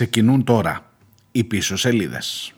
Ξεκινούν τώρα οι πίσω σελίδες.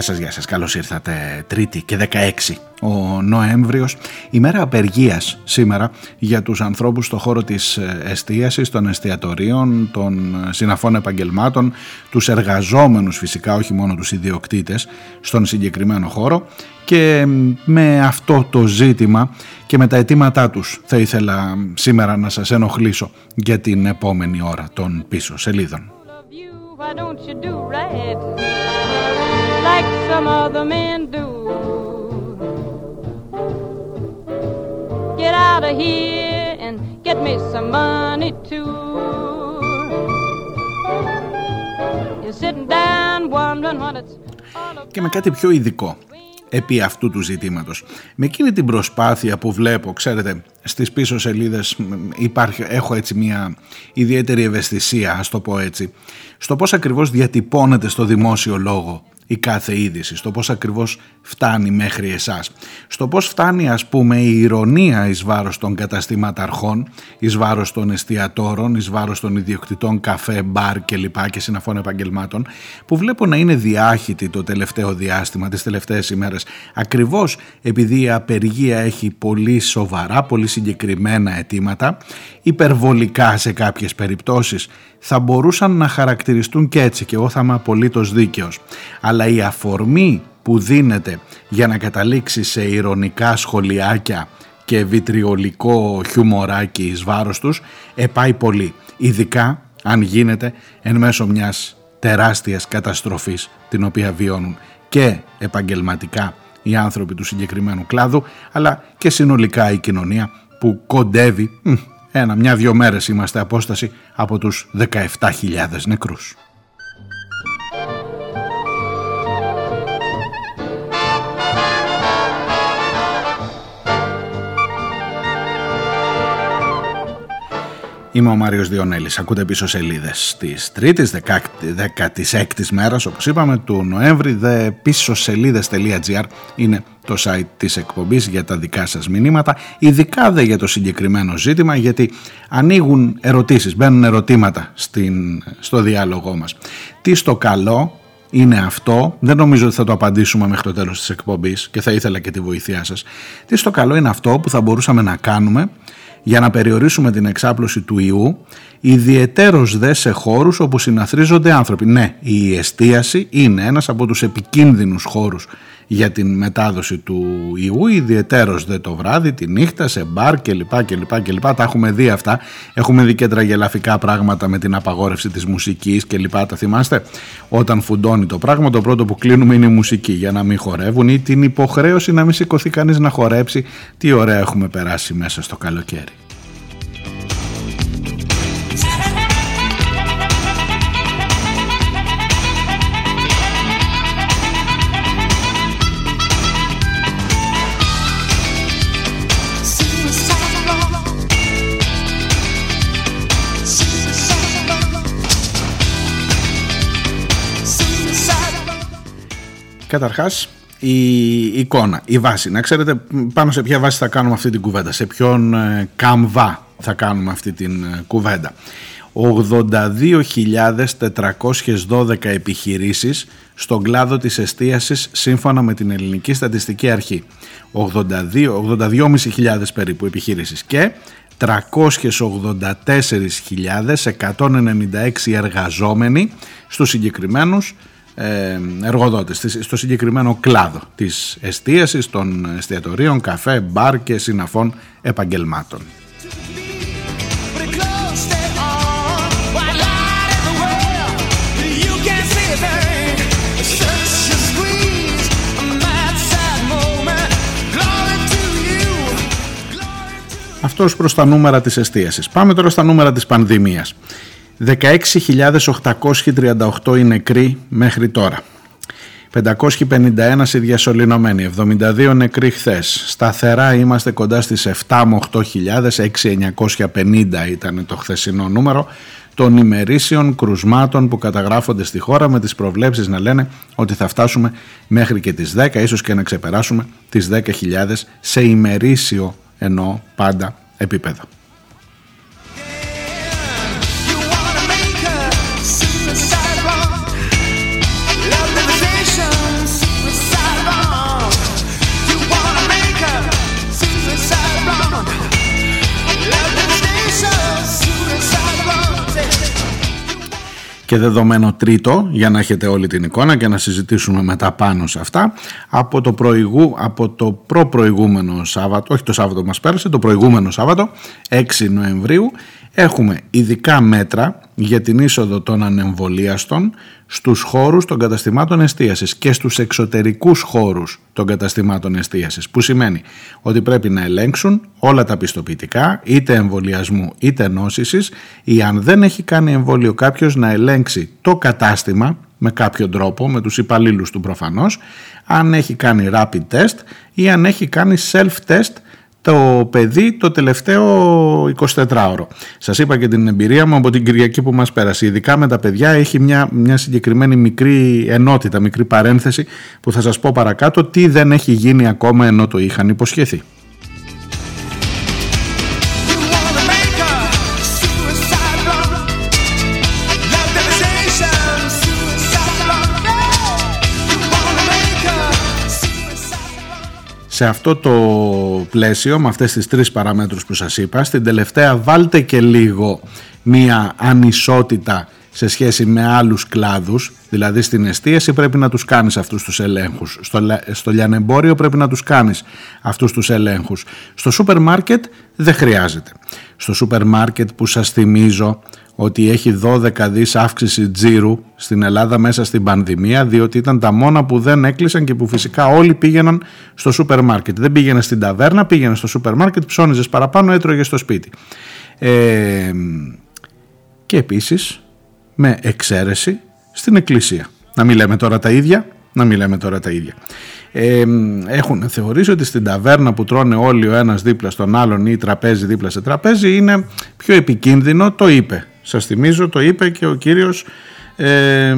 Γεια σας, γεια σας. Καλώς ήρθατε. Τρίτη και 16 ο Νοέμβριος. Ημέρα απεργίας σήμερα για τους ανθρώπους στο χώρο της εστίασης, των εστιατορίων, των συναφών επαγγελμάτων, τους εργαζόμενους φυσικά, όχι μόνο τους ιδιοκτήτες, στον συγκεκριμένο χώρο και με αυτό το ζήτημα και με τα αιτήματά τους θα ήθελα σήμερα να σας ενοχλήσω για την επόμενη ώρα των πίσω σελίδων. Like some other men do. Get out of here and get me some money too. You're sitting down wondering what it's και με κάτι πιο ειδικό επί αυτού του ζητήματος. Με εκείνη την προσπάθεια που βλέπω, ξέρετε, στις πίσω σελίδες υπάρχει, έχω έτσι μια ιδιαίτερη ευαισθησία, ας το πω έτσι, στο πώς ακριβώς διατυπώνεται στο δημόσιο λόγο η κάθε είδηση, στο πώς ακριβώς φτάνει μέχρι εσάς. Στο πώς φτάνει ας πούμε η ηρωνία εις βάρος των καταστήματαρχών, εις βάρος των εστιατόρων, εις βάρος των ιδιοκτητών καφέ, μπαρ και λοιπά και συναφών επαγγελμάτων που βλέπω να είναι διάχυτη το τελευταίο διάστημα, τις τελευταίες ημέρες ακριβώς επειδή η απεργία έχει πολύ σοβαρά, πολύ συγκεκριμένα αιτήματα, υπερβολικά σε κάποιες περιπτώσεις θα μπορούσαν να χαρακτηριστούν και έτσι και εγώ θα είμαι απολύτως δίκαιος. Αλλά η αφορμή που δίνεται για να καταλήξει σε ηρωνικά σχολιάκια και βιτριολικό χιουμοράκι εις βάρος τους επάει πολύ. Ειδικά αν γίνεται εν μέσω μιας τεράστιας καταστροφής την οποία βιώνουν και επαγγελματικά οι άνθρωποι του συγκεκριμένου κλάδου αλλά και συνολικά η κοινωνία που κοντεύει ένα, μια-δυο μέρες είμαστε απόσταση από τους 17.000 νεκρούς. Είμαι ο Μάριος Διονέλης. Ακούτε πίσω σελίδες της 3ης, 16ης μέρας, όπως είπαμε, του Νοέμβρη. Δε πίσω σελίδες.gr είναι το site της εκπομπής για τα δικά σας μηνύματα, ειδικά δε για το συγκεκριμένο ζήτημα, γιατί ανοίγουν ερωτήσεις, μπαίνουν ερωτήματα στην, στο διάλογό μας. Τι στο καλό είναι αυτό, δεν νομίζω ότι θα το απαντήσουμε μέχρι το τέλος της εκπομπής και θα ήθελα και τη βοήθειά σας. Τι στο καλό είναι αυτό που θα μπορούσαμε να κάνουμε για να περιορίσουμε την εξάπλωση του ιού, ιδιαιτέρως δε σε χώρους όπου συναθρίζονται άνθρωποι. Ναι, η εστίαση είναι ένας από τους επικίνδυνους χώρους για την μετάδοση του ιού, ιδιαιτέρως δε το βράδυ, τη νύχτα, σε μπαρ κλπ. κλπ, κλπ. Τα έχουμε δει αυτά. Έχουμε δει και τραγελαφικά πράγματα με την απαγόρευση της μουσικής κλπ. Τα θυμάστε; Όταν φουντώνει το πράγμα, το πρώτο που κλείνουμε είναι η μουσική για να μην χορεύουν ή την υποχρέωση να μην σηκωθεί κανείς να χορέψει. Τι ωραία έχουμε περάσει μέσα στο καλοκαίρι. Καταρχάς η εικόνα, η βάση. Να ξέρετε πάνω σε ποια βάση θα κάνουμε αυτή την κουβέντα, σε ποιον ε, καμβά θα κάνουμε αυτή την ε, κουβέντα. 82.412 επιχειρήσεις στον κλάδο της εστίασης σύμφωνα με την Ελληνική Στατιστική Αρχή. 82.500 περίπου επιχειρήσεις και 384.196 εργαζόμενοι στους συγκεκριμένους ε, εργοδότες στο συγκεκριμένο κλάδο της εστίασης, των εστιατορίων, καφέ, μπαρ και συναφών επαγγελμάτων. Αυτός προς τα νούμερα της εστίασης. Πάμε τώρα στα νούμερα της πανδημίας. 16.838 είναι νεκροί μέχρι τώρα. 551 οι διασωληνωμένοι, 72 νεκροί χθες. Σταθερά είμαστε κοντά στις 7 με 8 6.950 ήταν το χθεσινό νούμερο των ημερήσεων κρουσμάτων που καταγράφονται στη χώρα με τις προβλέψεις να λένε ότι θα φτάσουμε μέχρι και τις 10 ίσως και να ξεπεράσουμε τις 10.000 σε ημερήσιο ενώ πάντα επίπεδο. Και δεδομένο τρίτο για να έχετε όλη την εικόνα και να συζητήσουμε μετά πάνω σε αυτά από το, προηγού, από το προ-προηγούμενο Σάββατο, όχι το Σάββατο μας πέρασε, το προηγούμενο Σάββατο 6 Νοεμβρίου έχουμε ειδικά μέτρα για την είσοδο των ανεμβολίαστων στους χώρους των καταστημάτων εστίασης και στους εξωτερικούς χώρους των καταστημάτων εστίασης που σημαίνει ότι πρέπει να ελέγξουν όλα τα πιστοποιητικά είτε εμβολιασμού είτε νόσησης ή αν δεν έχει κάνει εμβόλιο κάποιος να ελέγξει το κατάστημα με κάποιο τρόπο, με τους υπαλλήλους του προφανώς, αν έχει κάνει rapid test ή αν έχει κάνει self-test το παιδί το τελευταίο 24ωρο. Σας είπα και την εμπειρία μου από την Κυριακή που μας πέρασε. Ειδικά με τα παιδιά έχει μια, μια συγκεκριμένη μικρή ενότητα, μικρή παρένθεση που θα σας πω παρακάτω τι δεν έχει γίνει ακόμα ενώ το είχαν υποσχεθεί. Σε αυτό το πλαίσιο, με αυτές τις τρεις παραμέτρους που σας είπα, στην τελευταία βάλτε και λίγο μία ανισότητα σε σχέση με άλλους κλάδους, δηλαδή στην εστίαση πρέπει να τους κάνεις αυτούς τους ελέγχους, στο, στο λιανεμπόριο πρέπει να τους κάνεις αυτούς τους ελέγχους. Στο σούπερ μάρκετ δεν χρειάζεται. Στο σούπερ μάρκετ που σας θυμίζω ότι έχει 12 δις αύξηση τζίρου στην Ελλάδα μέσα στην πανδημία διότι ήταν τα μόνα που δεν έκλεισαν και που φυσικά όλοι πήγαιναν στο σούπερ μάρκετ. Δεν πήγαινε στην ταβέρνα, πήγαινε στο σούπερ μάρκετ, ψώνιζες παραπάνω, έτρωγες στο σπίτι. Ε, και επίσης με εξαίρεση στην εκκλησία. Να μην λέμε τώρα τα ίδια, να μην λέμε τώρα τα ίδια. Ε, έχουν θεωρήσει ότι στην ταβέρνα που τρώνε όλοι ο ένας δίπλα στον άλλον ή τραπέζι δίπλα σε τραπέζι είναι πιο επικίνδυνο, το είπε σας θυμίζω το είπε και ο κύριος ε,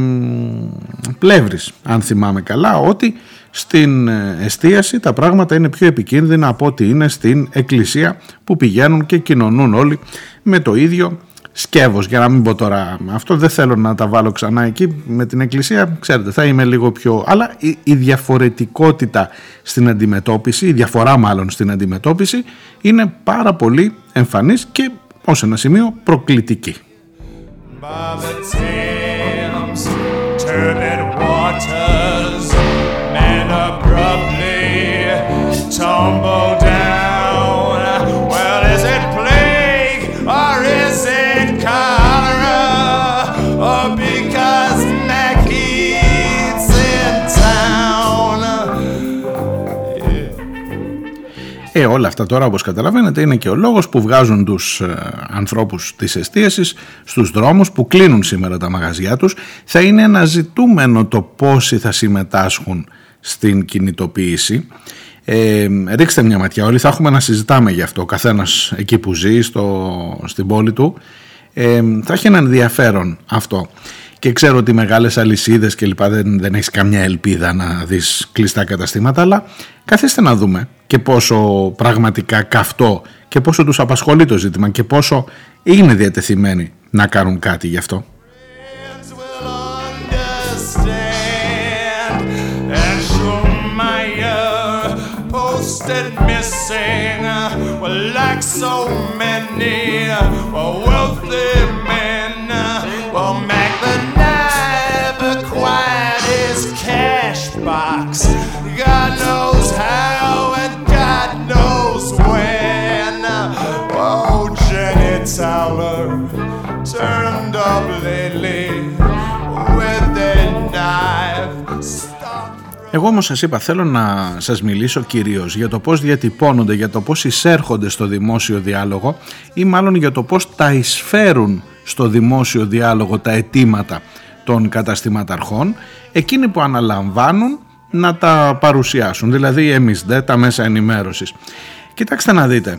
Πλεύρης αν θυμάμαι καλά ότι στην ε, εστίαση τα πράγματα είναι πιο επικίνδυνα από ότι είναι στην εκκλησία που πηγαίνουν και κοινωνούν όλοι με το ίδιο σκεύος. Για να μην πω τώρα αυτό δεν θέλω να τα βάλω ξανά εκεί με την εκκλησία. Ξέρετε θα είμαι λίγο πιο αλλά η, η διαφορετικότητα στην αντιμετώπιση η διαφορά μάλλον στην αντιμετώπιση είναι πάρα πολύ εμφανής και ως ένα σημείο προκλητική by the Thames, turbid waters, men abruptly tumble Ε, όλα αυτά τώρα όπως καταλαβαίνετε είναι και ο λόγος που βγάζουν τους ε, ανθρώπους της εστίασης στους δρόμους που κλείνουν σήμερα τα μαγαζιά τους. Θα είναι ένα ζητούμενο το πόσοι θα συμμετάσχουν στην κινητοποίηση. Ε, ρίξτε μια ματιά όλοι θα έχουμε να συζητάμε γι' αυτό ο καθένας εκεί που ζει στο, στην πόλη του. Ε, θα έχει ένα ενδιαφέρον αυτό και ξέρω ότι μεγάλες αλυσίδες και λοιπά δεν, δεν έχεις καμιά ελπίδα να δεις κλειστά καταστήματα αλλά καθίστε να δούμε και πόσο πραγματικά καυτό και πόσο τους απασχολεί το ζήτημα και πόσο είναι διατεθειμένοι να κάνουν κάτι γι' αυτό. Εγώ όμως σας είπα θέλω να σας μιλήσω κυρίως για το πώς διατυπώνονται, για το πώς εισέρχονται στο δημόσιο διάλογο ή μάλλον για το πώς τα εισφέρουν στο δημόσιο διάλογο τα αιτήματα των καταστηματαρχών εκείνοι που αναλαμβάνουν να τα παρουσιάσουν. Δηλαδή εμείς δε τα μέσα ενημέρωσης. Κοιτάξτε να δείτε.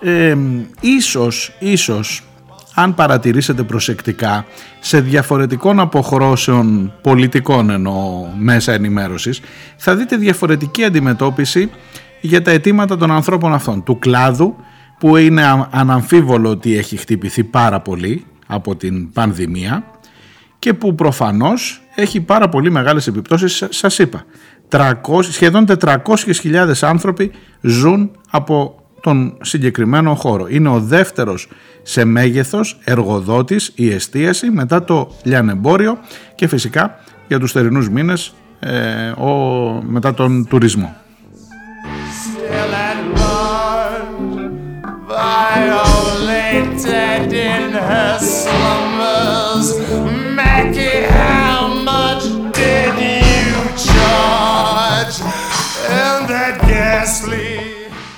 Ε, ίσως, ίσως αν παρατηρήσετε προσεκτικά σε διαφορετικών αποχρώσεων πολιτικών εννοώ μέσα ενημέρωσης θα δείτε διαφορετική αντιμετώπιση για τα αιτήματα των ανθρώπων αυτών του κλάδου που είναι αναμφίβολο ότι έχει χτυπηθεί πάρα πολύ από την πανδημία και που προφανώς έχει πάρα πολύ μεγάλες επιπτώσεις σας είπα 300, σχεδόν 400.000 άνθρωποι ζουν από τον συγκεκριμένο χώρο. Είναι ο δεύτερος σε μέγεθος εργοδότης η εστίαση μετά το λιανεμπόριο και φυσικά για τους θερινούς μήνες ε, ο, μετά τον τουρισμό.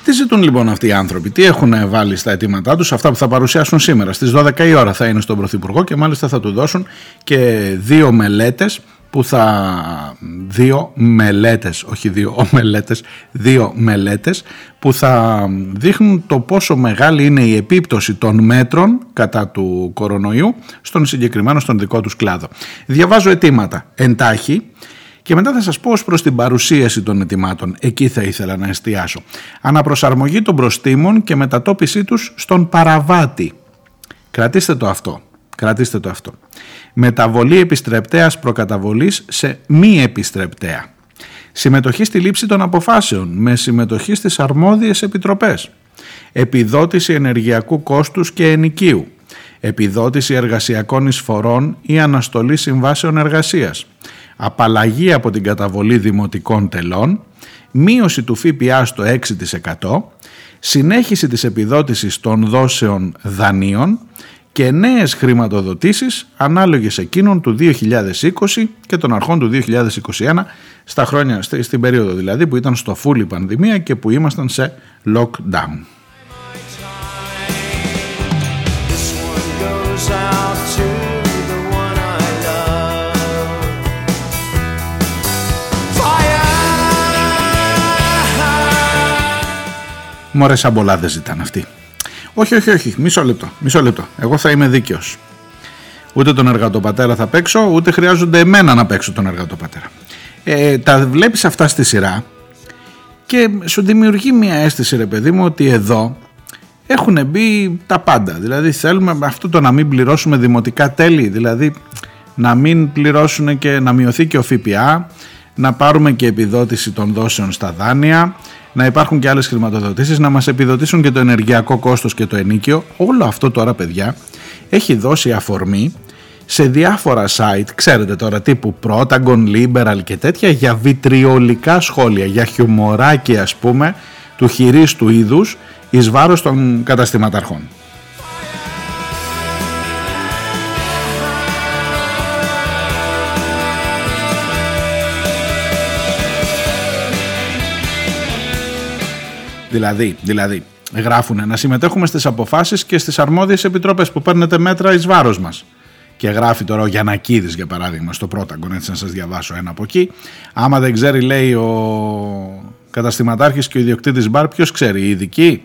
Τι ζητούν λοιπόν αυτοί οι άνθρωποι, τι έχουν βάλει στα αιτήματά τους, αυτά που θα παρουσιάσουν σήμερα. Στις 12 η ώρα θα είναι στον Πρωθυπουργό και μάλιστα θα του δώσουν και δύο μελέτες που θα δύο μελέτες, όχι δύο μελέτες, δύο μελέτες που θα δείχνουν το πόσο μεγάλη είναι η επίπτωση των μέτρων κατά του κορονοϊού στον συγκεκριμένο στον δικό τους κλάδο. Διαβάζω αιτήματα εντάχει και μετά θα σας πω ως προς την παρουσίαση των ετοιμάτων. Εκεί θα ήθελα να εστιάσω. Αναπροσαρμογή των προστήμων και μετατόπισή τους στον παραβάτη. Κρατήστε το αυτό. Κρατήστε το αυτό. Μεταβολή επιστρεπτέας προκαταβολής σε μη επιστρεπτέα. Συμμετοχή στη λήψη των αποφάσεων με συμμετοχή στις αρμόδιες επιτροπές. Επιδότηση ενεργειακού κόστους και ενοικίου. Επιδότηση εργασιακών εισφορών ή αναστολή συμβάσεων εργασίας απαλλαγή από την καταβολή δημοτικών τελών, μείωση του ΦΠΑ στο 6%, συνέχιση της επιδότησης των δόσεων δανείων και νέες χρηματοδοτήσεις ανάλογες εκείνων του 2020 και των αρχών του 2021 στα χρόνια, στην περίοδο δηλαδή που ήταν στο φούλη πανδημία και που ήμασταν σε lockdown. Μωρέ σαν πολλά δεν ζητάνε αυτοί. Όχι, όχι, όχι. Μισό λεπτό. Μισό λεπτό. Εγώ θα είμαι δίκαιος. Ούτε τον εργατοπατέρα θα παίξω, ούτε χρειάζονται εμένα να παίξω τον εργατοπατέρα. Ε, τα βλέπεις αυτά στη σειρά και σου δημιουργεί μια αίσθηση ρε παιδί μου ότι εδώ έχουν μπει τα πάντα. Δηλαδή θέλουμε αυτό το να μην πληρώσουμε δημοτικά τέλη, δηλαδή να μην πληρώσουν και να μειωθεί και ο ΦΠΑ, να πάρουμε και επιδότηση των δόσεων στα δάνεια, να υπάρχουν και άλλες χρηματοδοτήσεις, να μας επιδοτήσουν και το ενεργειακό κόστος και το ενίκιο. Όλο αυτό τώρα παιδιά έχει δώσει αφορμή σε διάφορα site, ξέρετε τώρα τύπου Protagon, Liberal και τέτοια για βιτριολικά σχόλια, για χιουμοράκι ας πούμε του χειρίστου είδους εις βάρος των καταστηματαρχών. Δηλαδή, δηλαδή, γράφουν να συμμετέχουμε στις αποφάσεις και στις αρμόδιες επιτροπές που παίρνετε μέτρα εις βάρος μας. Και γράφει τώρα ο Γιανακίδης για παράδειγμα στο Πρόταγκον, έτσι να σας διαβάσω ένα από εκεί. Άμα δεν ξέρει λέει ο καταστηματάρχης και ο ιδιοκτήτης μπαρ, ποιος ξέρει, οι ειδικοί.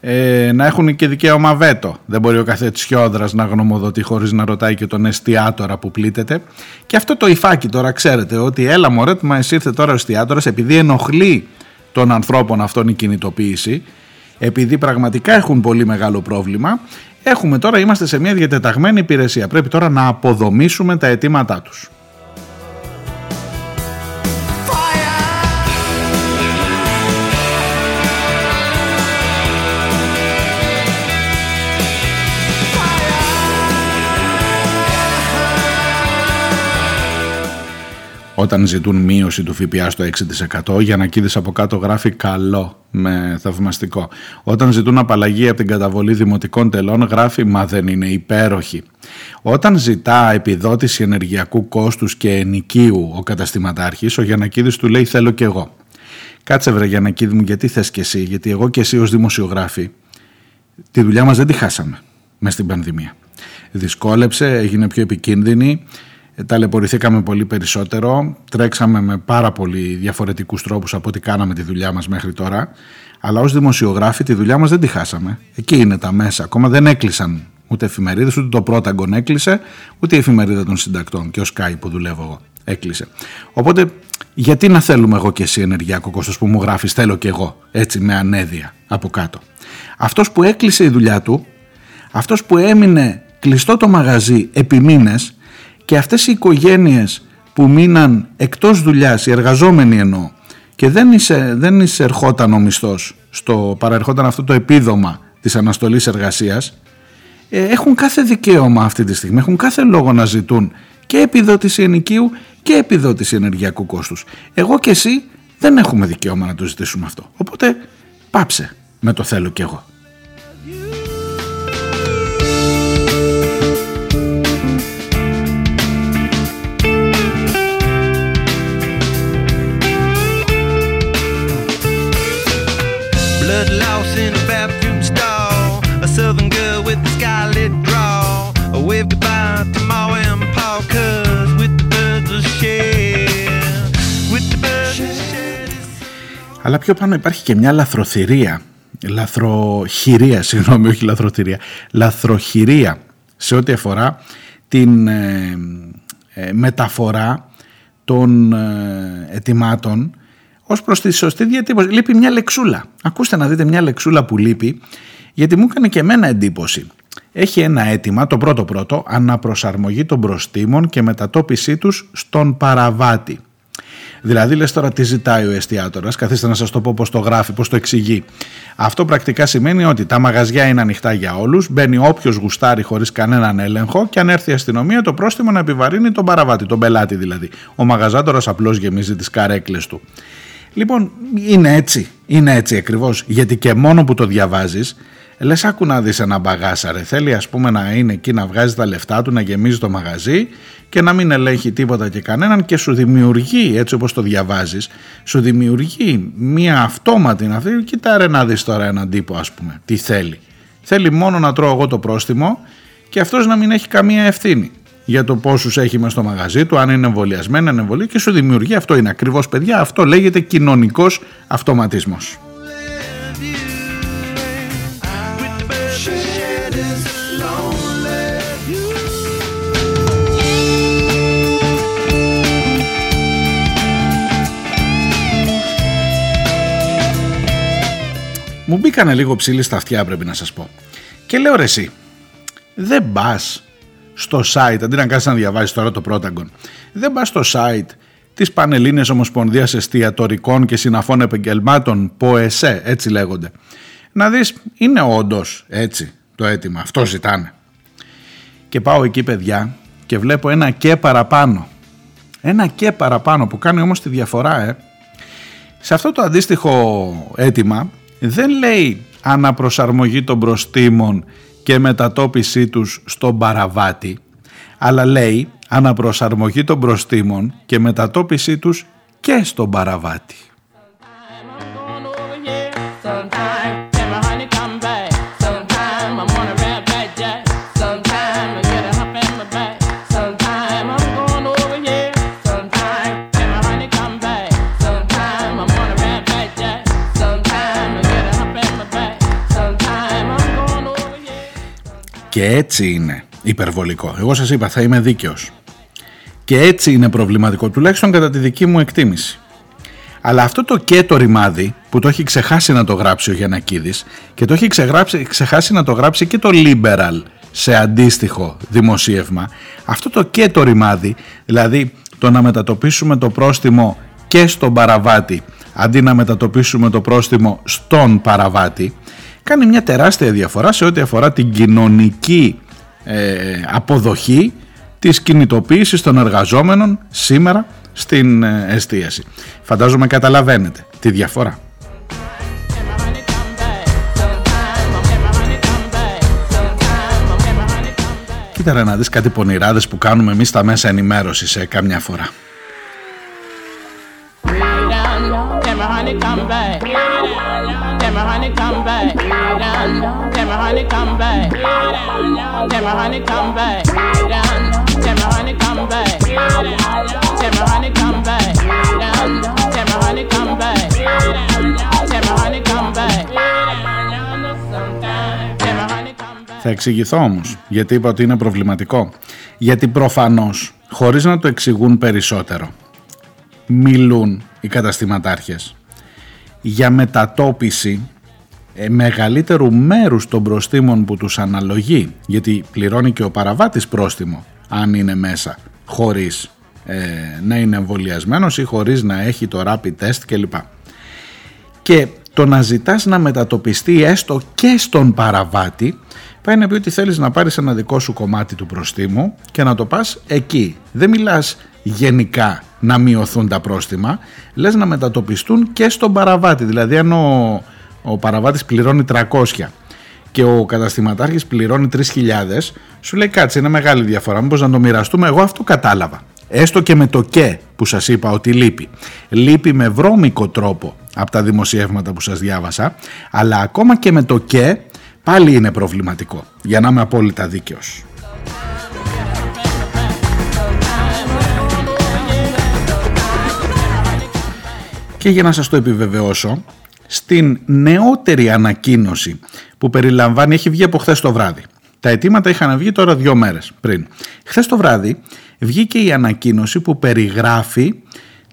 Ε, να έχουν και δικαίωμα βέτο. Δεν μπορεί ο καθέτης Χιόδρας να γνωμοδοτεί χωρίς να ρωτάει και τον εστιατόρα που πλήττεται. Και αυτό το υφάκι τώρα ξέρετε ότι έλα μωρέ, μα εσύ ήρθε τώρα ο εστιατόρας επειδή ενοχλεί των ανθρώπων αυτών η κινητοποίηση, επειδή πραγματικά έχουν πολύ μεγάλο πρόβλημα, έχουμε τώρα, είμαστε σε μια διατεταγμένη υπηρεσία. Πρέπει τώρα να αποδομήσουμε τα αιτήματά τους. Όταν ζητούν μείωση του ΦΠΑ στο 6% για να κοίτας από κάτω γράφει καλό με θαυμαστικό. Όταν ζητούν απαλλαγή από την καταβολή δημοτικών τελών γράφει μα δεν είναι υπέροχη. Όταν ζητά επιδότηση ενεργειακού κόστους και ενοικίου ο καταστηματάρχης ο Γιανακίδης του λέει θέλω και εγώ. Κάτσε βρε Γιανακίδη μου γιατί θες και εσύ γιατί εγώ και εσύ ως δημοσιογράφοι τη δουλειά μας δεν τη χάσαμε με στην πανδημία. Δυσκόλεψε, έγινε πιο επικίνδυνη ταλαιπωρηθήκαμε πολύ περισσότερο, τρέξαμε με πάρα πολύ διαφορετικούς τρόπους από ό,τι κάναμε τη δουλειά μας μέχρι τώρα, αλλά ως δημοσιογράφοι τη δουλειά μας δεν τη χάσαμε. Εκεί είναι τα μέσα, ακόμα δεν έκλεισαν ούτε εφημερίδες, ούτε το Πρόταγκον έκλεισε, ούτε η εφημερίδα των συντακτών και ο Sky που δουλεύω εγώ έκλεισε. Οπότε γιατί να θέλουμε εγώ και εσύ ενεργειακό κόστος που μου γράφεις θέλω και εγώ έτσι με ανέδεια από κάτω. Αυτός που έκλεισε η δουλειά του, αυτός που έμεινε κλειστό το μαγαζί επί μήνες και αυτές οι οικογένειες που μείναν εκτός δουλειάς, οι εργαζόμενοι εννοώ, και δεν, είσαι, δεν εισερχόταν ο μισθός, στο, παραερχόταν αυτό το επίδομα της αναστολής εργασίας, ε, έχουν κάθε δικαίωμα αυτή τη στιγμή, έχουν κάθε λόγο να ζητούν και επιδότηση ενοικίου και επιδότηση ενεργειακού κόστους. Εγώ και εσύ δεν έχουμε δικαίωμα να το ζητήσουμε αυτό. Οπότε πάψε με το θέλω κι εγώ. Αλλά πιο πάνω υπάρχει και μια λαθροθυρία, λαθροχειρία, συγγνώμη, όχι λαθροθυρία, λαθροχειρία σε ό,τι αφορά την ε, ε, μεταφορά των ε, ετοιμάτων ως προς τη σωστή διατύπωση. Λείπει μια λεξούλα. Ακούστε να δείτε μια λεξούλα που λείπει, γιατί μου έκανε και εμένα εντύπωση. Έχει ένα αίτημα, το πρώτο πρώτο, αναπροσαρμογή των προστήμων και μετατόπισή τους στον παραβάτη. Δηλαδή, λες τώρα τι ζητάει ο εστιατόρας; Καθίστε να σας το πω πώς το γράφει, πώς το εξηγεί. Αυτό πρακτικά σημαίνει ότι τα μαγαζιά είναι ανοιχτά για όλους, μπαίνει όποιος γουστάρει χωρίς κανέναν έλεγχο και αν έρθει η αστυνομία, το πρόστιμο να επιβαρύνει τον παραβάτη, τον πελάτη δηλαδή. Ο μαγαζάτορας απλώς γεμίζει τις καρέκλες του. Λοιπόν, είναι έτσι. Είναι έτσι ακριβώς. Γιατί και μόνο που το διαβάζεις, λες, άκου να δεις ένα μπαγάσα. Ρε. Θέλει, ας πούμε, να είναι εκεί να βγάζει τα λεφτά του, να γεμίζει το μαγαζί και να μην ελέγχει τίποτα και κανέναν και σου δημιουργεί, έτσι όπως το διαβάζεις, σου δημιουργεί μία αυτόματη να θέλει, κοίτα ρε να δεις τώρα έναν τύπο ας πούμε, τι θέλει. Θέλει μόνο να τρώω εγώ το πρόστιμο και αυτός να μην έχει καμία ευθύνη για το πόσους έχει μέσα στο μαγαζί του, αν είναι εμβολιασμένο, αν εμβολία και σου δημιουργεί αυτό είναι ακριβώς παιδιά, αυτό λέγεται κοινωνικός αυτοματισμός. Μου μπήκανε λίγο ψήλοι στα αυτιά πρέπει να σας πω. Και λέω ρε εσύ, δεν πας στο site, αντί να κάνεις να διαβάζεις τώρα το Πρόταγκον, δεν πας στο site της Πανελλήνιας Ομοσπονδίας Εστιατορικών και Συναφών Επαγγελμάτων, ΠΟΕΣΕ, έτσι λέγονται. Να δεις, είναι όντως έτσι το αίτημα, αυτό ζητάνε. Και πάω εκεί παιδιά και βλέπω ένα και παραπάνω. Ένα και παραπάνω που κάνει όμως τη διαφορά, ε. Σε αυτό το αντίστοιχο αίτημα δεν λέει αναπροσαρμογή των προστήμων και μετατόπισή τους στον παραβάτη, αλλά λέει αναπροσαρμογή των προστήμων και μετατόπισή τους και στον παραβάτη. Και έτσι είναι υπερβολικό. Εγώ σας είπα θα είμαι δίκαιος. Και έτσι είναι προβληματικό, τουλάχιστον κατά τη δική μου εκτίμηση. Αλλά αυτό το και το ρημάδι που το έχει ξεχάσει να το γράψει ο Γιανακίδης και το έχει ξεχάσει να το γράψει και το Liberal σε αντίστοιχο δημοσίευμα, αυτό το και το ρημάδι, δηλαδή το να μετατοπίσουμε το πρόστιμο και στον παραβάτη αντί να μετατοπίσουμε το πρόστιμο στον παραβάτη, κάνει μια τεράστια διαφορά σε ό,τι αφορά την κοινωνική ε, αποδοχή της κινητοποίησης των εργαζόμενων σήμερα στην ε, εστίαση. Φαντάζομαι καταλαβαίνετε τη διαφορά. Κοίτα να δεις κάτι πονηράδες που κάνουμε εμείς στα μέσα ενημέρωσης σε καμιά φορά. Honey come back. Tell my honey come back. Tell my honey come Θα εξηγηθώ όμως γιατί είπα ότι είναι προβληματικό. Γιατί προφανώς, χωρίς να το εξηγούν περισσότερο, μιλούν οι καταστηματάρχες. Για μετατόπιση ε, μεγαλύτερου μέρους των προστήμων που τους αναλογεί γιατί πληρώνει και ο παραβάτης πρόστιμο αν είναι μέσα χωρίς ε, να είναι εμβολιασμένος ή χωρίς να έχει το rapid test κλπ. Και το να ζητάς να μετατοπιστεί έστω και στον παραβάτη πάει να πει ότι θέλεις να πάρεις ένα δικό σου κομμάτι του προστίμου και να το πας εκεί. Δεν μιλάς γενικά να μειωθούν τα πρόστιμα, λες να μετατοπιστούν και στον παραβάτη. Δηλαδή αν ο, ο παραβάτης πληρώνει 300 και ο καταστηματάρχης πληρώνει 3.000, σου λέει κάτσε είναι μεγάλη διαφορά, μήπως να το μοιραστούμε, εγώ αυτό κατάλαβα. Έστω και με το και που σας είπα ότι λείπει. Λείπει με βρώμικο τρόπο από τα δημοσιεύματα που σας διάβασα, αλλά ακόμα και με το και πάλι είναι προβληματικό, για να είμαι απόλυτα δίκαιος. Και για να σας το επιβεβαιώσω, στην νεότερη ανακοίνωση που περιλαμβάνει, έχει βγει από χθες το βράδυ. Τα αιτήματα είχαν βγει τώρα δύο μέρες πριν. Χθες το βράδυ βγήκε η ανακοίνωση που περιγράφει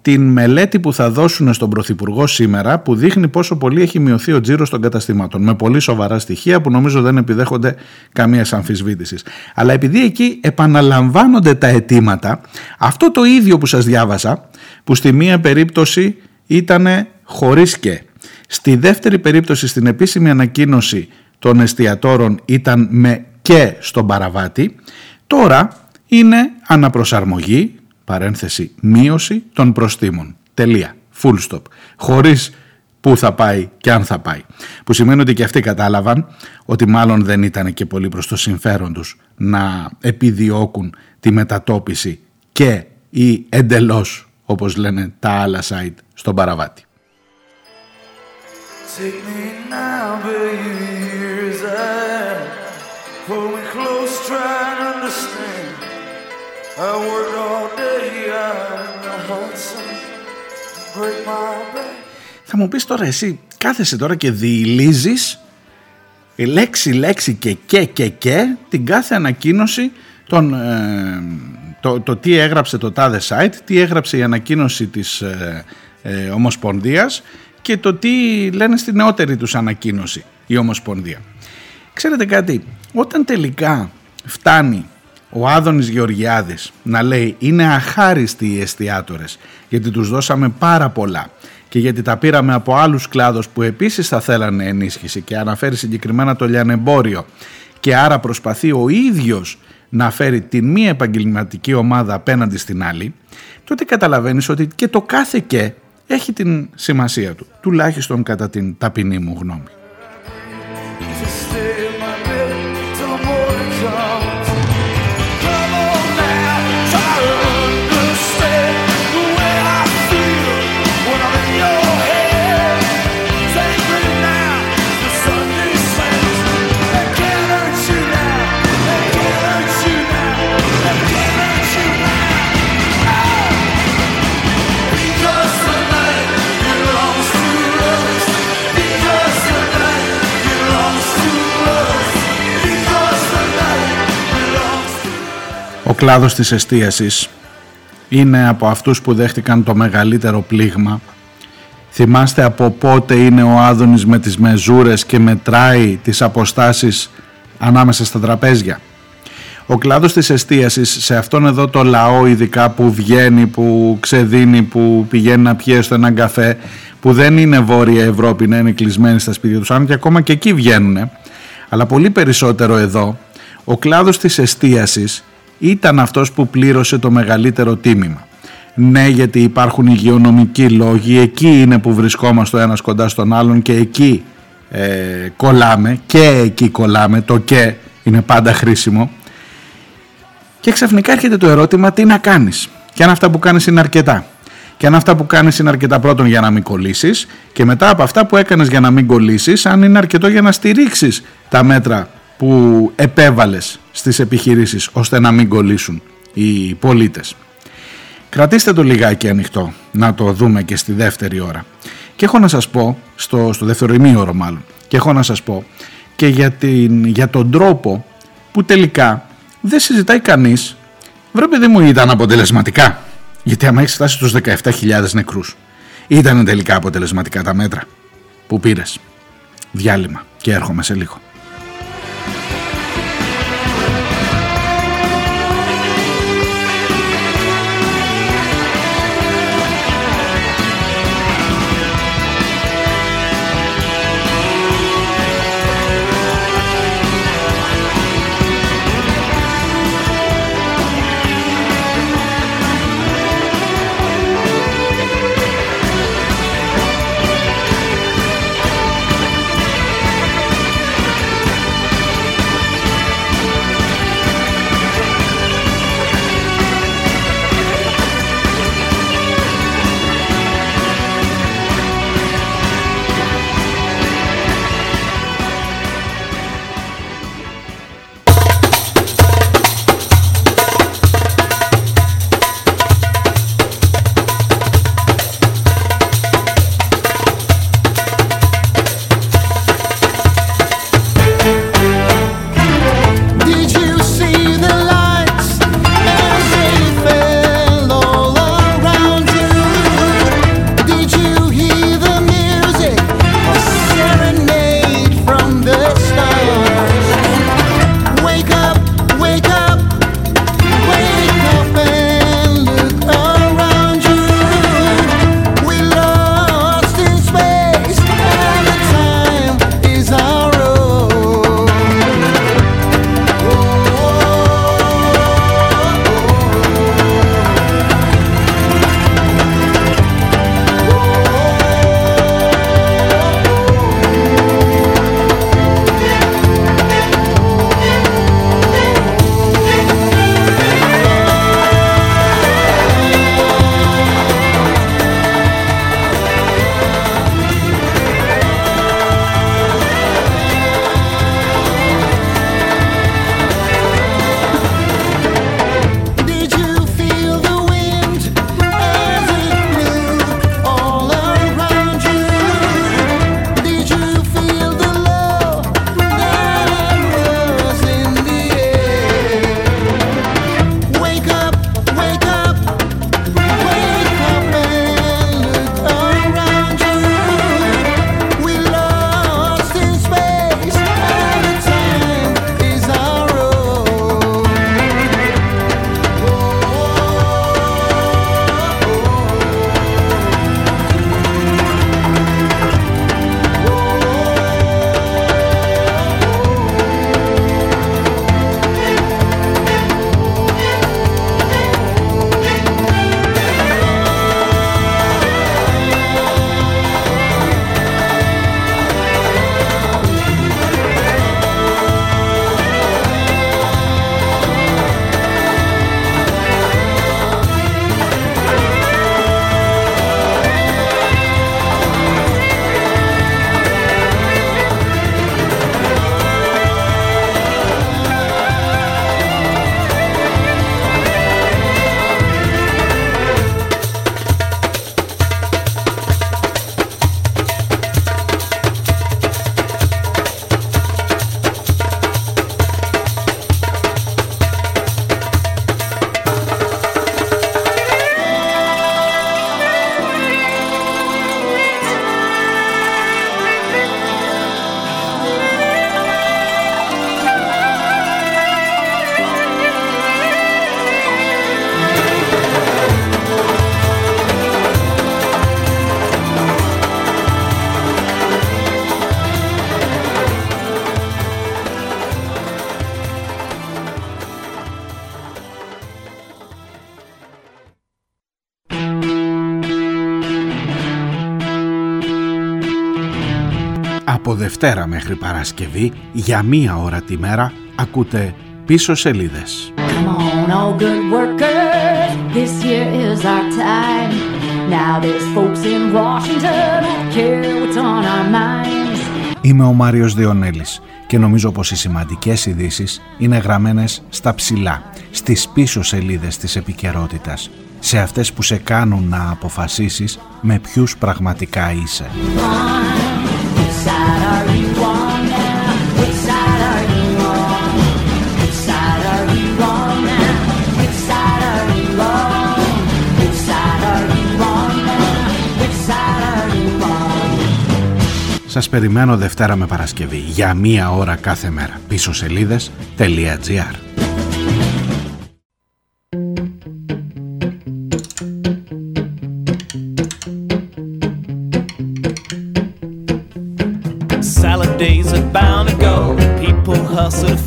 την μελέτη που θα δώσουν στον Πρωθυπουργό σήμερα που δείχνει πόσο πολύ έχει μειωθεί ο τζίρος των καταστημάτων με πολύ σοβαρά στοιχεία που νομίζω δεν επιδέχονται καμία αμφισβήτησης. Αλλά επειδή εκεί επαναλαμβάνονται τα αιτήματα, αυτό το ίδιο που σας διάβασα, που στη μία περίπτωση ήταν χωρίς και. Στη δεύτερη περίπτωση στην επίσημη ανακοίνωση των εστιατόρων ήταν με και στον παραβάτη, τώρα είναι αναπροσαρμογή παρένθεση μείωση των προστήμων. Τελεία. Full stop. Χωρίς πού θα πάει και αν θα πάει. Που σημαίνει ότι και αυτοί κατάλαβαν ότι μάλλον δεν ήταν και πολύ προς το συμφέρον τους να επιδιώκουν τη μετατόπιση και ή εντελώς όπως λένε τα άλλα site στον παραβάτη. Θα μου πεις τώρα εσύ κάθεσαι τώρα και διηλίζεις λέξη λέξη και και και και την κάθε ανακοίνωση των, ε, το, το τι έγραψε το τάδε site, τι έγραψε η ανακοίνωση της ε, ε, Ομοσπονδίας και το τι λένε στη νεότερη τους ανακοίνωση η Ομοσπονδία. Ξέρετε κάτι, όταν τελικά φτάνει ο Άδωνης Γεωργιάδης να λέει είναι αχάριστοι οι εστιατόρες γιατί τους δώσαμε πάρα πολλά και γιατί τα πήραμε από άλλους κλάδους που επίσης θα θέλανε ενίσχυση και αναφέρει συγκεκριμένα το λιανεμπόριο και άρα προσπαθεί ο ίδιος να φέρει την μία επαγγελματική ομάδα απέναντι στην άλλη τότε καταλαβαίνεις ότι και το κάθε και έχει την σημασία του τουλάχιστον κατά την ταπεινή μου γνώμη. Ο κλάδος της εστίασης είναι από αυτούς που δέχτηκαν το μεγαλύτερο πλήγμα. Θυμάστε από πότε είναι ο Άδωνης με τις μεζούρες και μετράει τις αποστάσεις ανάμεσα στα τραπέζια. Ο κλάδος της εστίασης σε αυτόν εδώ το λαό ειδικά που βγαίνει, που ξεδίνει, που πηγαίνει να πιέσει στο έναν καφέ, που δεν είναι Βόρεια Ευρώπη να είναι κλεισμένοι στα σπίτια τους, αν και ακόμα και εκεί βγαίνουν, αλλά πολύ περισσότερο εδώ, ο κλάδος της εστίασης ήταν αυτός που πλήρωσε το μεγαλύτερο τίμημα. Ναι γιατί υπάρχουν υγειονομικοί λόγοι, εκεί είναι που βρισκόμαστε ο ένας κοντά στον άλλον και εκεί ε, κολλάμε και εκεί κολλάμε, το και είναι πάντα χρήσιμο. Και ξαφνικά έρχεται το ερώτημα τι να κάνεις; Και αν αυτά που κάνεις είναι αρκετά. Και αν αυτά που κάνεις είναι αρκετά πρώτον για να μην κολλήσεις και μετά από αυτά που έκανες για να μην κολλήσεις αν είναι αρκετό για να στηρίξεις τα μέτρα που επέβαλες στις επιχειρήσεις ώστε να μην κολλήσουν οι οι πολίτες. Κρατήστε το λιγάκι ανοιχτό να το δούμε και στη δεύτερη ώρα. Και έχω να σας πω, στο, στο δεύτερο ημίωρο μάλλον, και έχω να σας πω και για, την, για τον τρόπο που τελικά δεν συζητάει κανείς Βρε παιδί μου ήταν αποτελεσματικά. Γιατί άμα έχεις φτάσει στους 17.000 νεκρούς ήταν τελικά αποτελεσματικά τα μέτρα που πήρες. Διάλειμμα και έρχομαι σε λίγο. Δευτέρα μέχρι Παρασκευή για μία ώρα τη μέρα ακούτε πίσω σελίδες. Come on, all good workers, this year is our time. Now there's folks in Washington who care what's on our minds. Είμαι ο Μάριος Διονέλης και νομίζω πως οι σημαντικές ειδήσεις είναι γραμμένες στα ψηλά, στις πίσω σελίδες της επικαιρότητας, σε αυτές που σε κάνουν να αποφασίσεις με ποιους πραγματικά είσαι. Σας περιμένω Δευτέρα με Παρασκευή για μία ώρα κάθε μέρα. Πίσω σελίδες.gr Salad days are bound to go. People hustle to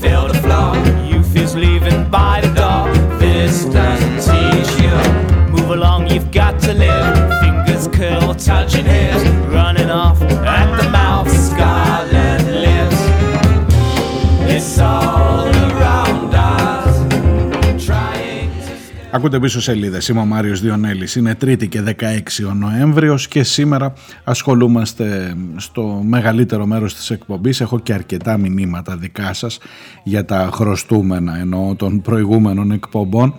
Ακούτε πίσω σελίδες. Είμαι ο Μάριος Διονέλης. Είναι Τρίτη και 16 ο Νοέμβριος και σήμερα ασχολούμαστε στο μεγαλύτερο μέρος της εκπομπής. Έχω και αρκετά μηνύματα δικά σας για τα χρωστούμενα εννοώ των προηγούμενων εκπομπών.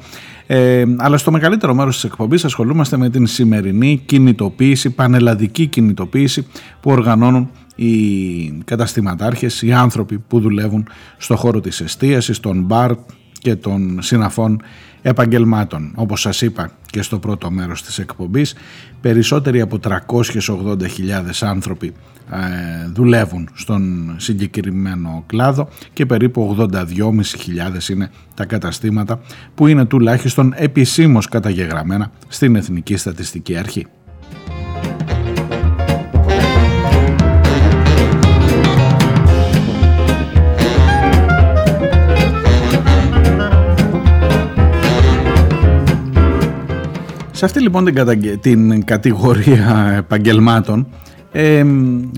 Ε, αλλά στο μεγαλύτερο μέρος της εκπομπής ασχολούμαστε με την σημερινή κινητοποίηση, πανελλαδική κινητοποίηση που οργανώνουν οι καταστηματάρχες, οι άνθρωποι που δουλεύουν στο χώρο της εστίασης, των μπαρ και των συναφών επαγγελμάτων. Όπως σας είπα και στο πρώτο μέρος της εκπομπής, περισσότεροι από 380.000 άνθρωποι ε, δουλεύουν στον συγκεκριμένο κλάδο και περίπου 82.500 είναι τα καταστήματα που είναι τουλάχιστον επισήμως καταγεγραμμένα στην Εθνική Στατιστική Αρχή. Σε αυτή λοιπόν την, την κατηγορία επαγγελμάτων ε,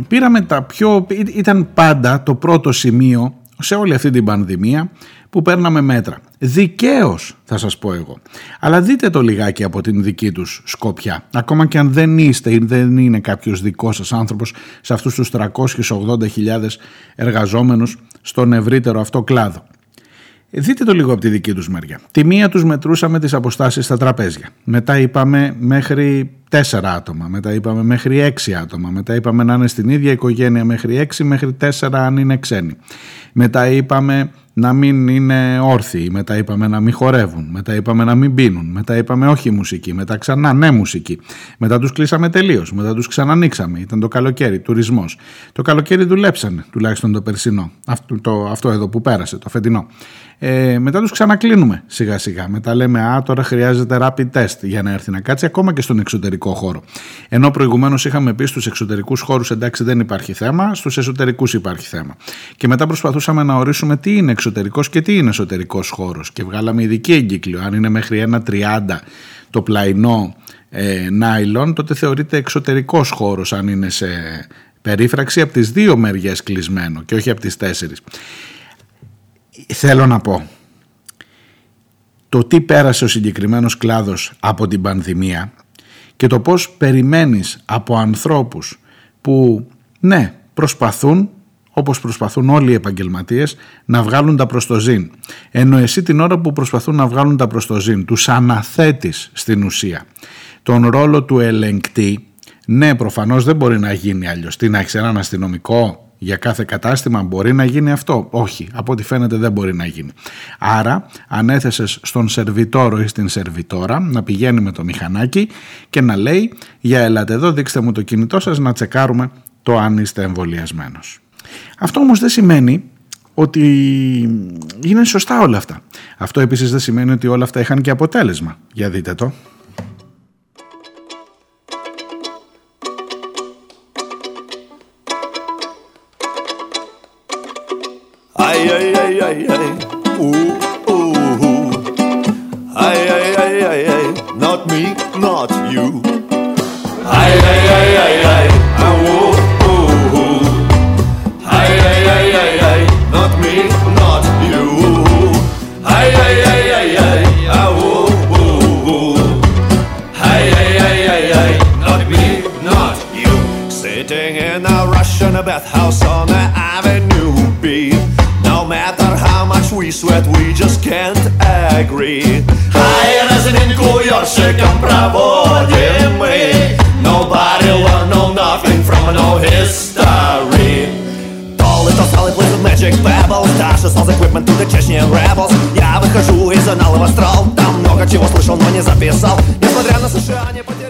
πήραμε τα πιο... ήταν πάντα το πρώτο σημείο σε όλη αυτή την πανδημία που παίρναμε μέτρα. Δικαίως θα σας πω εγώ. Αλλά δείτε το λιγάκι από την δική τους σκοπιά. Ακόμα και αν δεν είστε ή δεν είναι κάποιος δικός σας άνθρωπος σε αυτούς τους 380.000 εργαζόμενους στον ευρύτερο αυτό κλάδο. Δείτε το λίγο από τη δική τους μεριά. Τη μία τους μετρούσαμε τις αποστάσεις στα τραπέζια. Μετά είπαμε μέχρι τέσσερα άτομα. Μετά είπαμε μέχρι έξι άτομα. Μετά είπαμε να είναι στην ίδια οικογένεια μέχρι έξι, μέχρι τέσσερα αν είναι ξένοι. Μετά είπαμε να μην είναι όρθιοι. Μετά είπαμε να μην χορεύουν. Μετά είπαμε να μην πίνουν. Μετά είπαμε όχι μουσική. Μετά ξανά ναι μουσική. Μετά τους κλείσαμε τελείως. Μετά τους ξανανοίξαμε. Ήταν το καλοκαίρι, τουρισμός. Το καλοκαίρι δουλέψανε, τουλάχιστον το περσινό. Αυτό, το, αυτό εδώ που πέρασε, το φετινό. Ε, μετά τους ξανακλίνουμε σιγά σιγά. Μετά λέμε α τώρα χρειάζεται rapid test για να έρθει να κάτσει ακόμα και στον εξωτερικό χώρο. Ενώ προηγουμένως είχαμε πει στους εξωτερικούς χώρους εντάξει δεν υπάρχει θέμα, στους εσωτερικούς υπάρχει θέμα. Και μετά προσπαθούσαμε να ορίσουμε τι είναι εξωτερικός και τι είναι εσωτερικός χώρος και βγάλαμε ειδική εγκύκλιο. Αν είναι μέχρι ένα 30 το πλαϊνό ε, νάιλον τότε θεωρείται εξωτερικός χώρος αν είναι σε περίφραξη από τις δύο μεριές κλεισμένο και όχι από τις τέσσερις θέλω να πω το τι πέρασε ο συγκεκριμένος κλάδος από την πανδημία και το πώς περιμένεις από ανθρώπους που ναι προσπαθούν όπως προσπαθούν όλοι οι επαγγελματίες να βγάλουν τα προς το ζήν. Ενώ εσύ την ώρα που προσπαθούν να βγάλουν τα προς το ζήν τους αναθέτεις στην ουσία τον ρόλο του ελεγκτή ναι προφανώς δεν μπορεί να γίνει αλλιώς. Τι να έχεις έναν αστυνομικό για κάθε κατάστημα μπορεί να γίνει αυτό. Όχι, από ό,τι φαίνεται δεν μπορεί να γίνει. Άρα ανέθεσες στον σερβιτόρο ή στην σερβιτόρα να πηγαίνει με το μηχανάκι και να λέει για ελάτε εδώ δείξτε μου το κινητό σας να τσεκάρουμε το αν είστε εμβολιασμένος. Αυτό όμως δεν σημαίνει ότι είναι σωστά όλα αυτά. Αυτό επίσης δεν σημαίνει ότι όλα αυτά είχαν και αποτέλεσμα. Για δείτε το.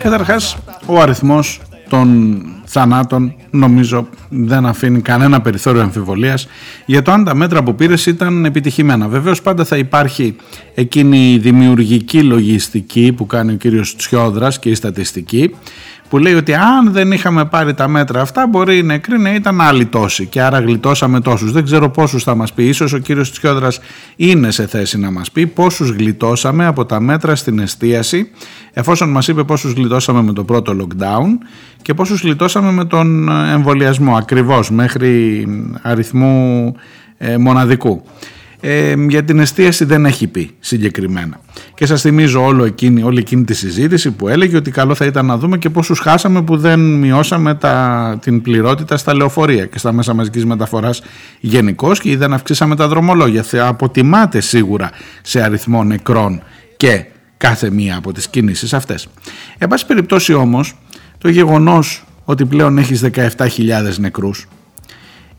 Καταρχάς, ο αριθμός των θανάτων νομίζω δεν αφήνει κανένα περιθώριο αμφιβολίας για το αν τα μέτρα που πήρες ήταν επιτυχημένα. Βεβαίως πάντα θα υπάρχει εκείνη η δημιουργική λογιστική που κάνει ο κύριος Τσιόδρας και η στατιστική που λέει ότι αν δεν είχαμε πάρει τα μέτρα αυτά μπορεί οι νεκροί να ήταν άλλοι τόσοι και άρα γλιτώσαμε τόσους. Δεν ξέρω πόσους θα μας πει, ίσως ο κύριος Τσιόδρας είναι σε θέση να μας πει πόσους γλιτώσαμε από τα μέτρα στην εστίαση εφόσον μας είπε πόσους γλιτώσαμε με το πρώτο lockdown και πόσους γλιτώσαμε με τον εμβολιασμό ακριβώς μέχρι αριθμού ε, μοναδικού ε, για την εστίαση δεν έχει πει συγκεκριμένα. Και σας θυμίζω όλο εκείνη, όλη εκείνη τη συζήτηση που έλεγε ότι καλό θα ήταν να δούμε και πόσους χάσαμε που δεν μειώσαμε τα, την πληρότητα στα λεωφορεία και στα μέσα μαζικής μεταφοράς γενικώ και δεν αυξήσαμε τα δρομολόγια. Θα αποτιμάται σίγουρα σε αριθμό νεκρών και κάθε μία από τις κινήσεις αυτές. Εν πάση περιπτώσει όμως το γεγονός ότι πλέον έχεις 17.000 νεκρούς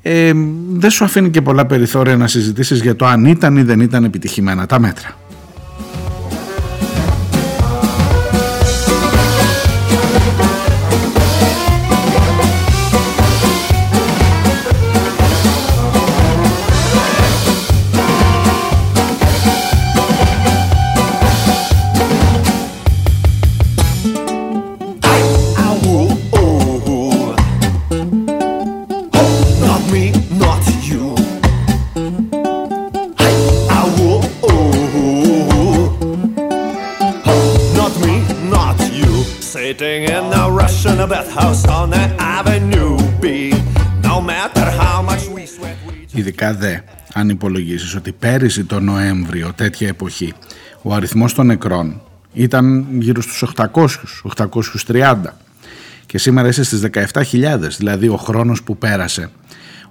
ε, δεν σου αφήνει και πολλά περιθώρια να συζητήσεις για το αν ήταν ή δεν ήταν επιτυχημένα τα μέτρα. Ειδικά δε, αν υπολογίσεις ότι πέρυσι το Νοέμβριο, τέτοια εποχή, ο αριθμός των νεκρών ήταν γύρω στους 800, 830 και σήμερα είσαι στις 17.000, δηλαδή ο χρόνος που πέρασε.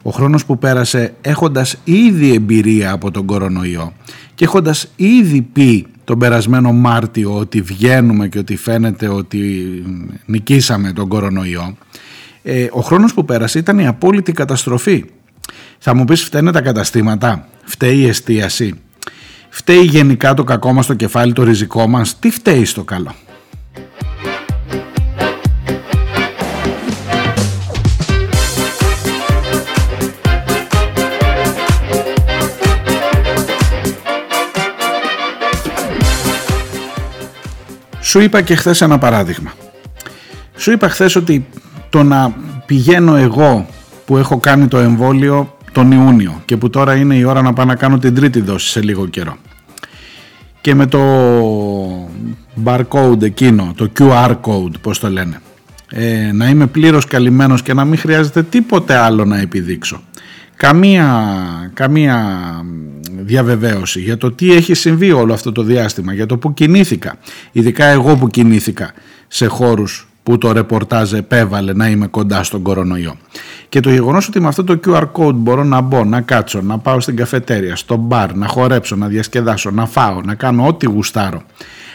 Ο χρόνος που πέρασε έχοντας ήδη εμπειρία από τον κορονοϊό και έχοντας ήδη πει τον περασμένο Μάρτιο ότι βγαίνουμε και ότι φαίνεται ότι νικήσαμε τον κορονοϊό ε, ο χρόνος που πέρασε ήταν η απόλυτη καταστροφή. Θα μου πεις φταίνε τα καταστήματα, φταίει η εστίαση, φταίει γενικά το κακό μας στο κεφάλι, το ριζικό μας, τι φταίει στο καλό; Σου είπα και χθες ένα παράδειγμα. Σου είπα χθες ότι το να πηγαίνω εγώ που έχω κάνει το εμβόλιο τον Ιούνιο και που τώρα είναι η ώρα να πάω να κάνω την τρίτη δόση σε λίγο καιρό και με το barcode εκείνο, το QR code πώς το λένε ε, να είμαι πλήρως καλυμμένος και να μην χρειάζεται τίποτε άλλο να επιδείξω καμία, καμία διαβεβαίωση για το τι έχει συμβεί όλο αυτό το διάστημα, για το που κινήθηκα, ειδικά εγώ που κινήθηκα σε χώρους που το ρεπορτάζ επέβαλε να είμαι κοντά στον κορονοϊό. Και το γεγονός ότι με αυτό το QR code μπορώ να μπω, να κάτσω, να πάω στην καφετέρια, στο μπαρ, να χορέψω, να διασκεδάσω, να φάω, να κάνω ό,τι γουστάρω.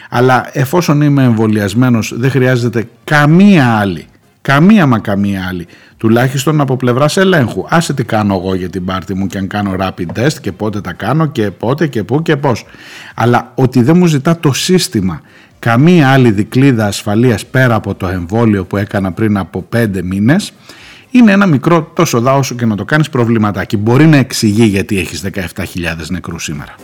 Αλλά εφόσον είμαι εμβολιασμένος, δεν χρειάζεται καμία άλλη, καμία μα καμία άλλη, τουλάχιστον από πλευράς ελέγχου. Άσε τι κάνω εγώ για την πάρτη μου και αν κάνω rapid test και πότε τα κάνω και πότε και πού και πώς. Αλλά ότι δεν μου ζητά το σύστημα καμία άλλη δικλίδα ασφαλείας πέρα από το εμβόλιο που έκανα πριν από πέντε μήνες είναι ένα μικρό τόσο δά όσο και να το κάνεις προβληματάκι. Μπορεί να εξηγεί γιατί έχεις 17.000 νεκρούς σήμερα.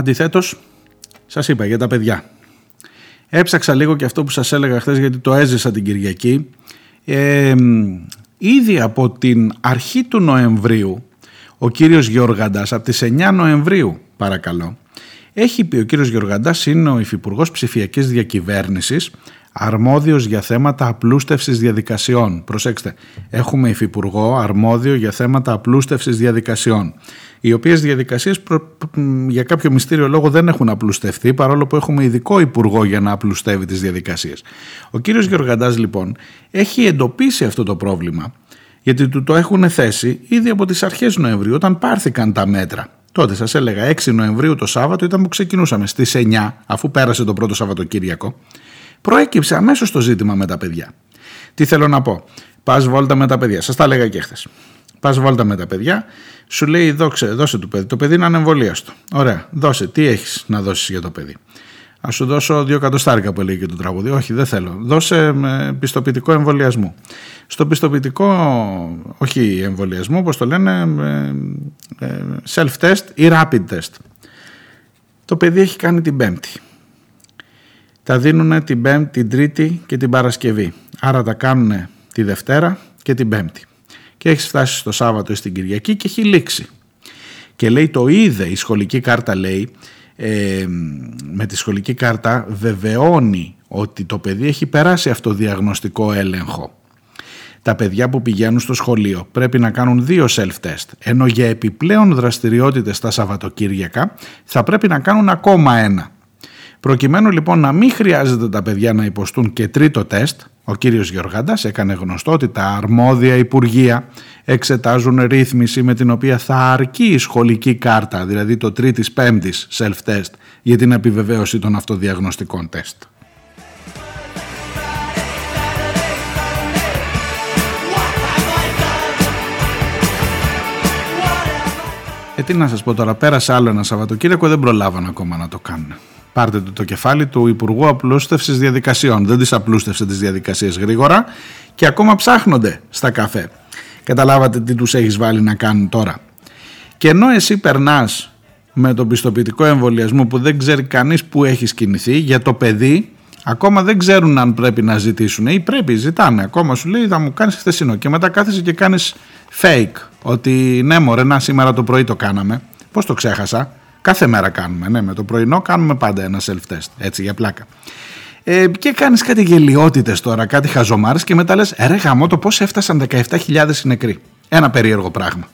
Αντιθέτως, σας είπα για τα παιδιά. Έψαξα λίγο και αυτό που σας έλεγα χθες γιατί το έζησα την Κυριακή. Ε, ήδη από την αρχή του Νοεμβρίου ο κύριος Γεωργαντάς, από τις 9 Νοεμβρίου παρακαλώ, έχει πει ο κύριος Γεωργαντάς είναι ο Υφυπουργός Ψηφιακής Διακυβέρνησης αρμόδιος για θέματα απλούστευσης διαδικασιών. Προσέξτε, έχουμε υφυπουργό αρμόδιο για θέματα απλούστευσης διαδικασιών οι οποίες διαδικασίες για κάποιο μυστήριο λόγο δεν έχουν απλουστευτεί, παρόλο που έχουμε ειδικό υπουργό για να απλουστεύει τις διαδικασίες. Ο κύριος Γεωργαντάς, λοιπόν, έχει εντοπίσει αυτό το πρόβλημα, γιατί του το έχουν θέσει ήδη από τις αρχές Νοεμβρίου, όταν πάρθηκαν τα μέτρα. Τότε σας έλεγα 6 Νοεμβρίου το Σάββατο ήταν που ξεκινούσαμε στις 9, αφού πέρασε το πρώτο Σαββατοκύριακο. Προέκυψε αμέσως το ζήτημα με τα παιδιά. Τι θέλω να πω; Πας βόλτα με τα παιδιά. Σας τα έλεγα και χθες. Πας βόλτα με τα παιδιά, σου λέει δώξε, δώσε του παιδί. Το παιδί είναι ανεμβολίαστο. Ωραία, δώσε. Τι έχεις να δώσεις για το παιδί; Α σου δώσω δύο εκατοστάρικα που λέει και το τραγούδι. Όχι, δεν θέλω. Δώσε με πιστοποιητικό εμβολιασμό. Στο πιστοποιητικό, όχι εμβολιασμό, όπως το λένε, ε, self-test ή rapid test. Το παιδί έχει κάνει την Πέμπτη. Τα δίνουν την Πέμπτη, την Τρίτη και την Παρασκευή. Άρα τα κάνουν τη Δευτέρα και την Πέμπτη και έχεις φτάσει στο Σάββατο ή στην Κυριακή και έχει λήξει. Και λέει το είδε, η σχολική κάρτα λέει, ε, με τη σχολική κάρτα βεβαιώνει ότι το παιδί έχει περάσει αυτό διαγνωστικό έλεγχο. Τα παιδιά που πηγαίνουν στο σχολείο πρέπει να κάνουν δύο self-test, ενώ για επιπλέον δραστηριότητες τα Σαββατοκύριακα θα πρέπει να κάνουν ακόμα ένα. Προκειμένου λοιπόν να μην χρειάζεται τα παιδιά να υποστούν και τρίτο τεστ, ο κύριος Γεωργάντας έκανε γνωστό ότι τα αρμόδια υπουργεία εξετάζουν ρύθμιση με την οποία θα αρκεί η σχολική κάρτα, δηλαδή το τρίτης πέμπτης self-test, για την επιβεβαίωση των αυτοδιαγνωστικών τεστ. Ε, τι να σας πω τώρα, πέρασε άλλο ένα Σαββατοκύριακο, δεν προλάβαν ακόμα να το κάνουν. Πάρτε το, το κεφάλι του Υπουργού Απλούστευσης Διαδικασιών. Δεν τι απλούστευσε τις διαδικασίες γρήγορα και ακόμα ψάχνονται στα καφέ. Καταλάβατε τι τους έχεις βάλει να κάνουν τώρα. Και ενώ εσύ περνάς με τον πιστοποιητικό εμβολιασμό που δεν ξέρει κανείς που έχει κινηθεί για το παιδί, ακόμα δεν ξέρουν αν πρέπει να ζητήσουν ή πρέπει, ζητάνε. Ακόμα σου λέει θα μου κάνεις χθεσινό και μετά κάθεσαι και κάνεις fake ότι ναι, μωρέ, να σήμερα το πρωί το κάναμε. Πώς το ξέχασα; Κάθε μέρα κάνουμε, ναι, με το πρωινό κάνουμε πάντα ένα self-test, έτσι για πλάκα. Ε, και κάνεις κάτι γελιότητες τώρα, κάτι χαζομάρες και μετά λες, «Ε, ρε γαμώ το πώς έφτασαν 17.000 νεκροί. Ένα περίεργο πράγμα.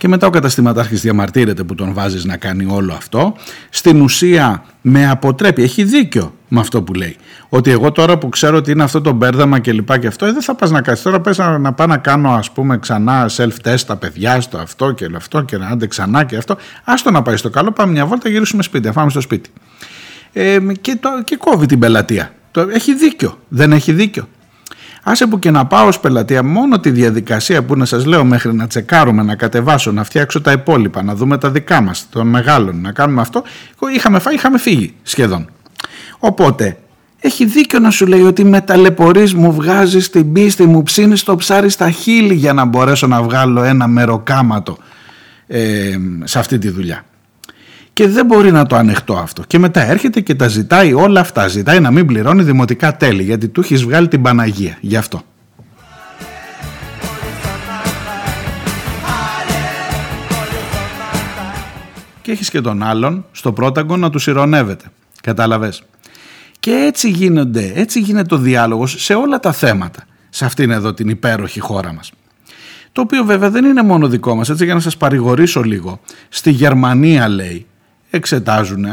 Και μετά ο καταστηματάρχης διαμαρτύρεται που τον βάζεις να κάνει όλο αυτό. Στην ουσία με αποτρέπει, έχει δίκιο με αυτό που λέει. Ότι εγώ τώρα που ξέρω ότι είναι αυτό το μπέρδαμα και λοιπά και αυτό, ε, δεν θα πας να κάνεις. Τώρα πες να, να πάω να κάνω ας πούμε ξανά self-test τα παιδιά στο αυτό και αυτό και να άντε ξανά και αυτό. Άστο να πάει στο καλό, πάμε μια βόλτα, γυρίσουμε σπίτι, να πάμε στο σπίτι. Ε, και, το, και κόβει την πελατεία. Το, έχει δίκιο, δεν έχει δίκιο. Άσε που και να πάω ως πελατεία μόνο τη διαδικασία που να σας λέω μέχρι να τσεκάρουμε, να κατεβάσω, να φτιάξω τα υπόλοιπα, να δούμε τα δικά μας, των μεγάλων, να κάνουμε αυτό, είχαμε φάει, είχαμε φύγει σχεδόν. Οπότε έχει δίκιο να σου λέει ότι με ταλαιπωρείς μου βγάζεις την πίστη μου ψήνεις το ψάρι στα χείλη για να μπορέσω να βγάλω ένα μεροκάματο ε, σε αυτή τη δουλειά και δεν μπορεί να το ανεχτώ αυτό. Και μετά έρχεται και τα ζητάει όλα αυτά. Ζητάει να μην πληρώνει δημοτικά τέλη γιατί του έχεις βγάλει την Παναγία. Γι' αυτό. Και έχεις και τον άλλον στο πρόταγκο να τους ηρωνεύεται. Κατάλαβες. Και έτσι γίνονται, έτσι γίνεται το διάλογος σε όλα τα θέματα. Σε αυτήν εδώ την υπέροχη χώρα μας. Το οποίο βέβαια δεν είναι μόνο δικό μας, έτσι για να σας παρηγορήσω λίγο. Στη Γερμανία λέει εξετάζουν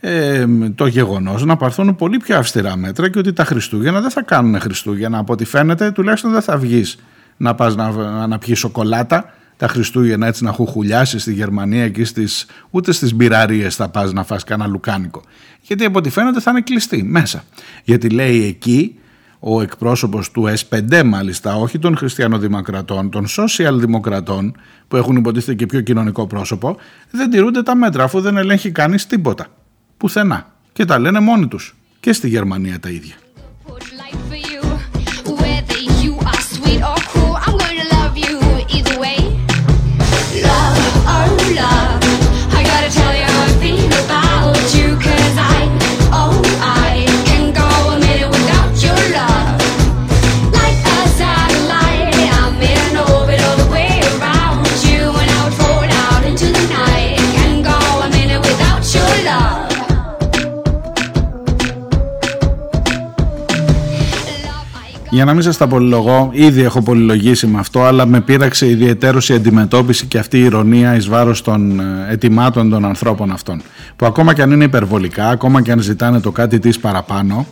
ε, το γεγονός να πάρθουν πολύ πιο αυστηρά μέτρα και ότι τα Χριστούγεννα δεν θα κάνουν Χριστούγεννα. Από ό,τι φαίνεται τουλάχιστον δεν θα βγεις να πας να, να πιεις σοκολάτα τα Χριστούγεννα έτσι να χουχουλιάσεις στη Γερμανία και στις, ούτε στις μπειραρίες θα πας να φας κανένα λουκάνικο. Γιατί από ό,τι φαίνεται θα είναι κλειστή μέσα. Γιατί λέει εκεί ο εκπρόσωπος του S5 μάλιστα, όχι των χριστιανοδημοκρατών, των σοσιαλδημοκρατών που έχουν υποτίθεται και πιο κοινωνικό πρόσωπο, δεν τηρούνται τα μέτρα αφού δεν ελέγχει κανείς τίποτα. Πουθενά. Και τα λένε μόνοι τους. Και στη Γερμανία τα ίδια. Για να μην σας τα πολυλογώ, ήδη έχω πολυλογήσει με αυτό, αλλά με πείραξε ιδιαίτερω η αντιμετώπιση και αυτή η ηρωνία εις βάρος των ε, ετοιμάτων των ανθρώπων αυτών. Που ακόμα και αν είναι υπερβολικά, ακόμα και αν ζητάνε το κάτι της παραπάνω,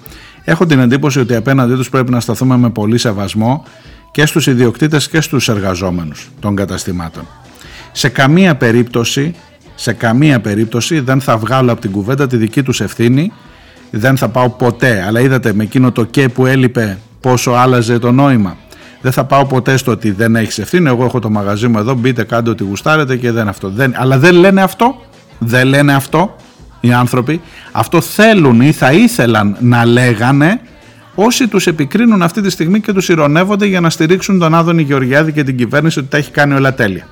έχω την εντύπωση ότι απέναντί τους πρέπει να σταθούμε με πολύ σεβασμό και στους ιδιοκτήτες και στους εργαζόμενους των καταστημάτων. Σε καμία περίπτωση, σε καμία περίπτωση δεν θα βγάλω από την κουβέντα τη δική τους ευθύνη, δεν θα πάω ποτέ, αλλά είδατε με εκείνο το και που έλειπε πόσο άλλαζε το νόημα. Δεν θα πάω ποτέ στο ότι δεν έχεις ευθύνη. Εγώ έχω το μαγαζί μου εδώ. Μπείτε, κάντε ό,τι γουστάρετε και δεν αυτό. Δεν, αλλά δεν λένε αυτό. Δεν λένε αυτό οι άνθρωποι. Αυτό θέλουν ή θα ήθελαν να λέγανε όσοι τους επικρίνουν αυτή τη στιγμή και τους ηρωνεύονται για να στηρίξουν τον Άδωνη Γεωργιάδη και την κυβέρνηση ότι τα έχει κάνει όλα τέλεια.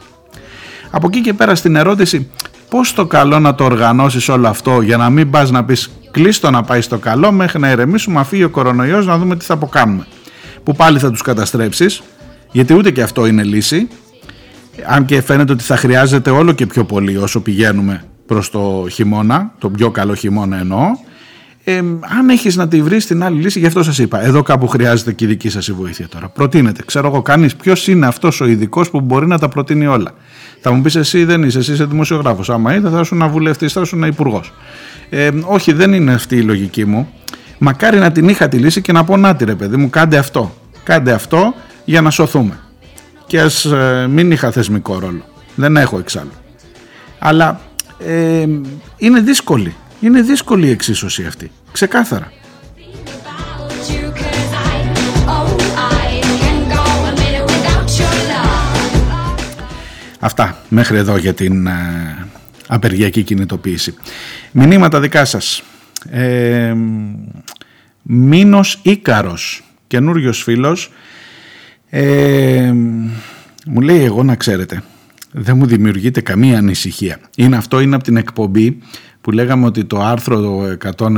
Από εκεί και πέρα στην ερώτηση πώς το καλό να το οργανώσεις όλο αυτό για να μην πας να πεις κλείστο να πάει στο καλό μέχρι να ηρεμήσουμε, να φύγει ο κορονοϊός να δούμε τι θα αποκάνουμε. Που πάλι θα τους καταστρέψεις γιατί ούτε και αυτό είναι λύση αν και φαίνεται ότι θα χρειάζεται όλο και πιο πολύ όσο πηγαίνουμε προς το χειμώνα, το πιο καλό χειμώνα εννοώ ε, αν έχεις να τη βρεις την άλλη λύση, γι' αυτό σας είπα, εδώ κάπου χρειάζεται και η δική σας η βοήθεια τώρα. Προτείνετε, ξέρω εγώ κανείς ποιος είναι αυτός ο ειδικός που μπορεί να τα προτείνει όλα; Θα μου πεις εσύ δεν είσαι, εσύ είσαι δημοσιογράφος. Άμα είδε θα ήσουν βουλευτής, θα ήσουν υπουργός. Ε, όχι, δεν είναι αυτή η λογική μου. Μακάρι να την είχα τη λύση και να πω να τη ρε παιδί μου, κάντε αυτό. Κάντε αυτό για να σωθούμε. Και ας ε, μην είχα θεσμικό ρόλο. Δεν έχω εξάλλου. Αλλά ε, είναι δύσκολη είναι δύσκολη η εξίσωση αυτή. Ξεκάθαρα. Αυτά μέχρι εδώ για την ε, απεργιακή κινητοποίηση. Μηνύματα δικά σας. Ε, Μήνος Ίκαρος, καινούριος φίλος, ε, μου λέει εγώ να ξέρετε, δεν μου δημιουργείται καμία ανησυχία. Είναι αυτό, είναι από την εκπομπή που λέγαμε ότι το άρθρο 191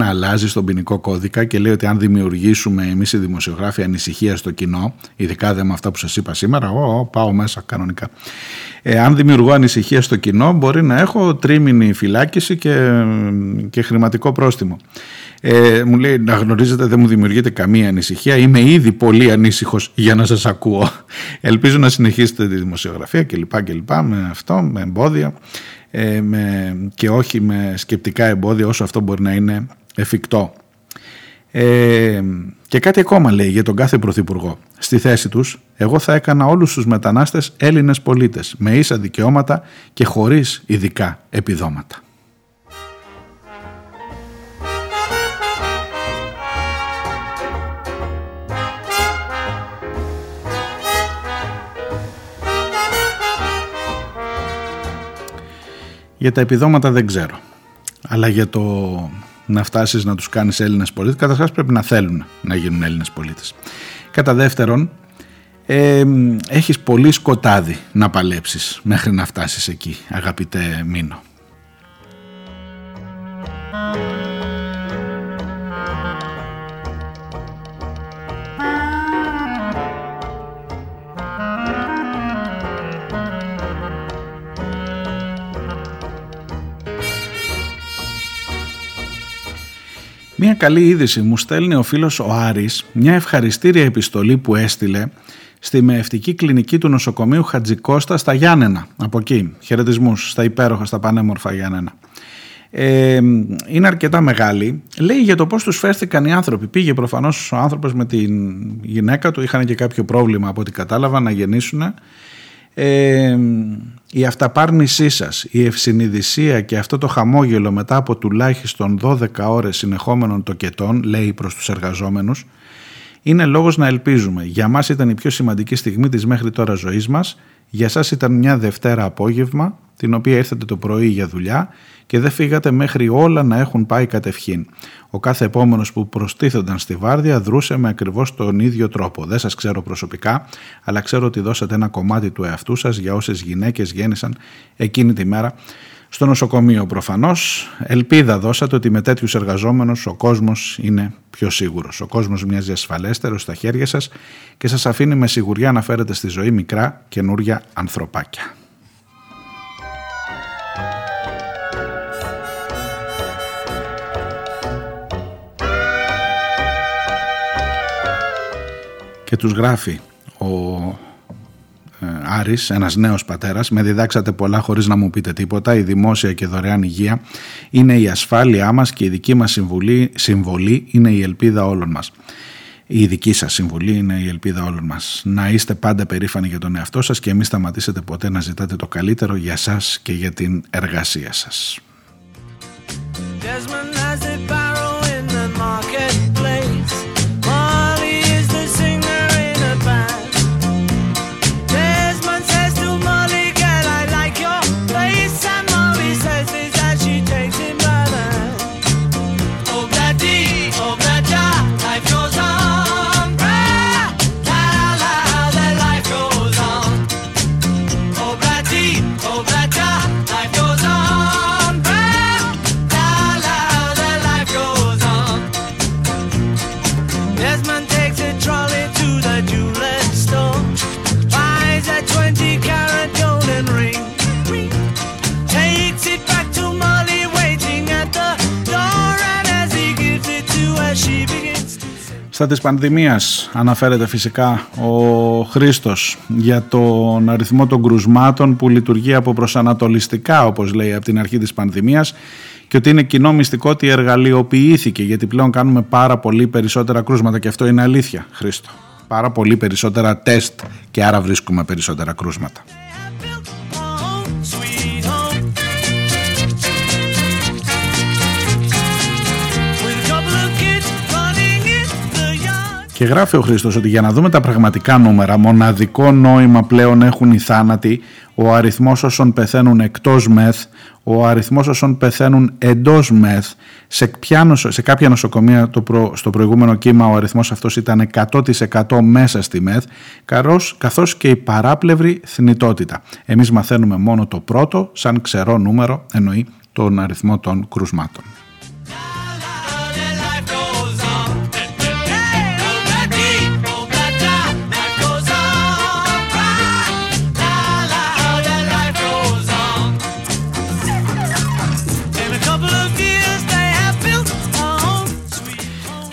αλλάζει στον ποινικό κώδικα και λέει ότι αν δημιουργήσουμε εμείς οι δημοσιογράφοι ανησυχία στο κοινό, ειδικά δε με αυτά που σας είπα σήμερα, ο, πάω μέσα κανονικά. Ε, αν δημιουργώ ανησυχία στο κοινό, μπορεί να έχω τρίμηνη φυλάκιση και, και χρηματικό πρόστιμο. Ε, μου λέει να γνωρίζετε δεν μου δημιουργείται καμία ανησυχία είμαι ήδη πολύ ανήσυχος για να σας ακούω ελπίζω να συνεχίσετε τη δημοσιογραφία κλπ, κλπ με αυτό, με εμπόδια ε, με, και όχι με σκεπτικά εμπόδια όσο αυτό μπορεί να είναι εφικτό. Ε, και κάτι ακόμα λέει για τον κάθε πρωθυπουργό. Στη θέση τους, εγώ θα έκανα όλους τους μετανάστες Έλληνες πολίτες με ίσα δικαιώματα και χωρίς ειδικά επιδόματα. Για τα επιδόματα δεν ξέρω. Αλλά για το να φτάσεις να τους κάνεις Έλληνες πολίτες, καταρχάς πρέπει να θέλουν να γίνουν Έλληνες πολίτες. Κατά δεύτερον, ε, έχεις πολύ σκοτάδι να παλέψεις μέχρι να φτάσεις εκεί, αγαπητέ Μίνο. Μια καλή είδηση μου στέλνει ο φίλος ο Άρης μια ευχαριστήρια επιστολή που έστειλε στη μεευτική κλινική του νοσοκομείου Χατζικώστα στα Γιάννενα. Από εκεί. Χαιρετισμούς στα υπέροχα, στα πανέμορφα Γιάννενα. Ε, είναι αρκετά μεγάλη. Λέει για το πώς τους φέρθηκαν οι άνθρωποι. Πήγε προφανώς ο άνθρωπος με την γυναίκα του. Είχαν και κάποιο πρόβλημα από ό,τι κατάλαβα να γεννήσουν ε, η αυταπάρνησή σας, η ευσυνειδησία και αυτό το χαμόγελο μετά από τουλάχιστον 12 ώρες συνεχόμενων τοκετών, λέει προς τους εργαζόμενους, είναι λόγος να ελπίζουμε. Για μας ήταν η πιο σημαντική στιγμή της μέχρι τώρα ζωής μας, για σας ήταν μια Δευτέρα απόγευμα, την οποία ήρθατε το πρωί για δουλειά και δεν φύγατε μέχρι όλα να έχουν πάει κατευχήν. Ο κάθε επόμενος που προστίθονταν στη βάρδια δρούσε με ακριβώς τον ίδιο τρόπο. Δεν σας ξέρω προσωπικά, αλλά ξέρω ότι δώσατε ένα κομμάτι του εαυτού σας για όσες γυναίκες γέννησαν εκείνη τη μέρα στο νοσοκομείο. Προφανώς, ελπίδα δώσατε ότι με τέτοιους εργαζόμενους ο κόσμος είναι πιο σίγουρος. Ο κόσμος μοιάζει ασφαλέστερο στα χέρια σας και σας αφήνει με σιγουριά να φέρετε στη ζωή μικρά καινούρια ανθρωπάκια. Και τους γράφει ο ε, Άρης, ένας νέος πατέρας, με διδάξατε πολλά χωρίς να μου πείτε τίποτα, η δημόσια και δωρεάν υγεία είναι η ασφάλειά μας και η δική μας συμβολή, συμβολή είναι η ελπίδα όλων μας. Η δική σας συμβολή είναι η ελπίδα όλων μας. Να είστε πάντα περήφανοι για τον εαυτό σας και μην σταματήσετε ποτέ να ζητάτε το καλύτερο για σας και για την εργασία σας. Στα της πανδημίας αναφέρεται φυσικά ο Χρήστος για τον αριθμό των κρουσμάτων που λειτουργεί από προσανατολιστικά όπως λέει από την αρχή της πανδημίας και ότι είναι κοινό μυστικό ότι εργαλειοποιήθηκε γιατί πλέον κάνουμε πάρα πολύ περισσότερα κρούσματα και αυτό είναι αλήθεια Χρήστο. Πάρα πολύ περισσότερα τεστ και άρα βρίσκουμε περισσότερα κρούσματα. Και γράφει ο Χρήστος ότι για να δούμε τα πραγματικά νούμερα, μοναδικό νόημα πλέον έχουν οι θάνατοι, ο αριθμός όσων πεθαίνουν εκτός μεθ, ο αριθμός όσων πεθαίνουν εντός μεθ. Σε, σε κάποια νοσοκομεία το προ, στο προηγούμενο κύμα ο αριθμός αυτός ήταν 100% μέσα στη μεθ, καθώς, καθώς και η παράπλευρη θνητότητα. Εμείς μαθαίνουμε μόνο το πρώτο, σαν ξερό νούμερο, εννοεί τον αριθμό των κρουσμάτων.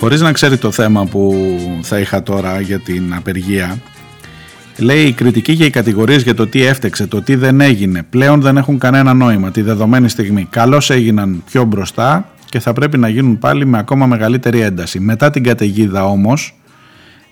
Χωρίς να ξέρει το θέμα που θα είχα τώρα για την απεργία λέει η κριτική και οι κατηγορίες για το τι έφτεξε, το τι δεν έγινε πλέον δεν έχουν κανένα νόημα. Τη δεδομένη στιγμή καλώς έγιναν πιο μπροστά και θα πρέπει να γίνουν πάλι με ακόμα μεγαλύτερη ένταση. Μετά την καταιγίδα όμως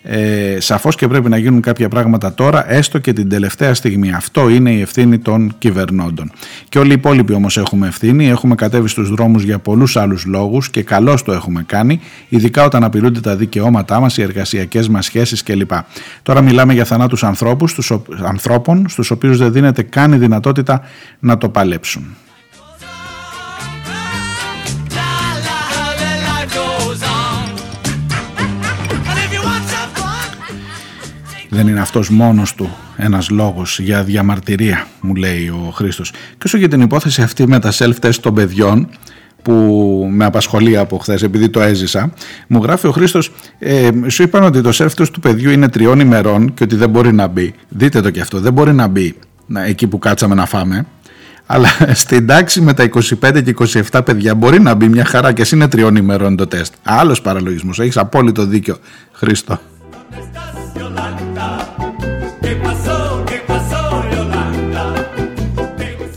ε, σαφώς και πρέπει να γίνουν κάποια πράγματα τώρα έστω και την τελευταία στιγμή. Αυτό είναι η ευθύνη των κυβερνώντων. Και όλοι οι υπόλοιποι όμως έχουμε ευθύνη. Έχουμε κατέβει στους δρόμους για πολλούς άλλους λόγους και καλώς το έχουμε κάνει ειδικά όταν απειλούνται τα δικαιώματά μας οι εργασιακές μας σχέσεις κλπ. Τώρα μιλάμε για θανάτους ανθρώπους, στους, ανθρώπων στους οποίους δεν δίνεται καν η δυνατότητα να το παλέψουν Δεν είναι αυτός μόνος του ένας λόγος για διαμαρτυρία, μου λέει ο Χρήστος. Και όσο για την υπόθεση αυτή με τα self-test των παιδιών, που με απασχολεί από χθες επειδή το έζησα, μου γράφει ο Χρήστος, ε, σου είπαν ότι το self-test του παιδιού είναι τριών ημερών και ότι δεν μπορεί να μπει. Δείτε το και αυτό, δεν μπορεί να μπει εκεί που κάτσαμε να φάμε. Αλλά στην τάξη με τα 25 και 27 παιδιά μπορεί να μπει μια χαρά και εσύ είναι τριών ημερών το τεστ. Άλλος παραλογισμός. Έχεις απόλυτο δίκιο, Χρήστο.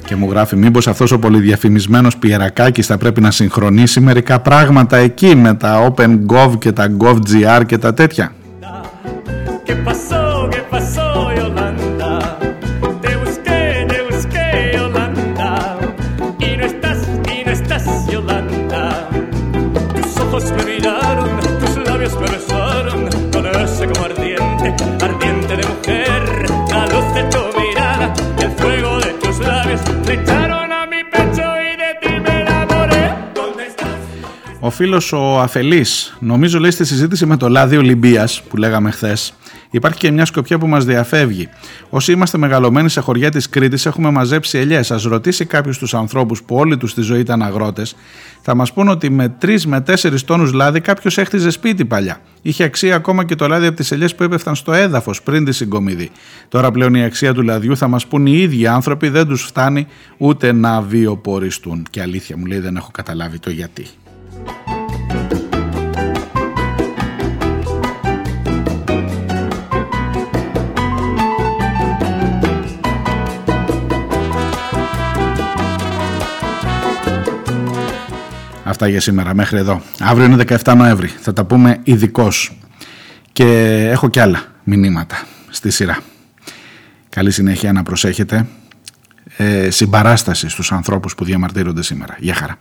Και μου γράφει μήπως αυτός ο πολυδιαφημισμένος Πιερακάκης θα πρέπει να συγχρονίσει μερικά πράγματα εκεί με τα OpenGov και τα GovGR και τα τέτοια. Ο φίλος ο Αφελής, νομίζω λέει στη συζήτηση με το λάδι Ολυμπίας που λέγαμε χθες. Υπάρχει και μια σκοπιά που μας διαφεύγει. Όσοι είμαστε μεγαλωμένοι σε χωριά της Κρήτης, έχουμε μαζέψει ελιές. Α ρωτήσει κάποιος τους ανθρώπους που όλη τους τη ζωή ήταν αγρότες, θα μας πούν ότι με 3 με 4 τόνους λάδι κάποιος έχτιζε σπίτι παλιά. Είχε αξία ακόμα και το λάδι από τις ελιές που έπεφταν στο έδαφος πριν τη συγκομιδή. Τώρα πλέον η αξία του λαδιού θα μας πούν οι ίδιοι άνθρωποι, δεν τους φτάνει ούτε να βιοποριστούν. Και αλήθεια μου λέει δεν έχω καταλάβει το γιατί. Αυτά για σήμερα μέχρι εδώ. Αύριο είναι 17 Νοέμβρη. Θα τα πούμε ειδικώς. Και έχω κι άλλα μηνύματα στη σειρά. Καλή συνέχεια να προσέχετε. Ε, συμπαράσταση στους ανθρώπους που διαμαρτύρονται σήμερα. Γεια χαρά.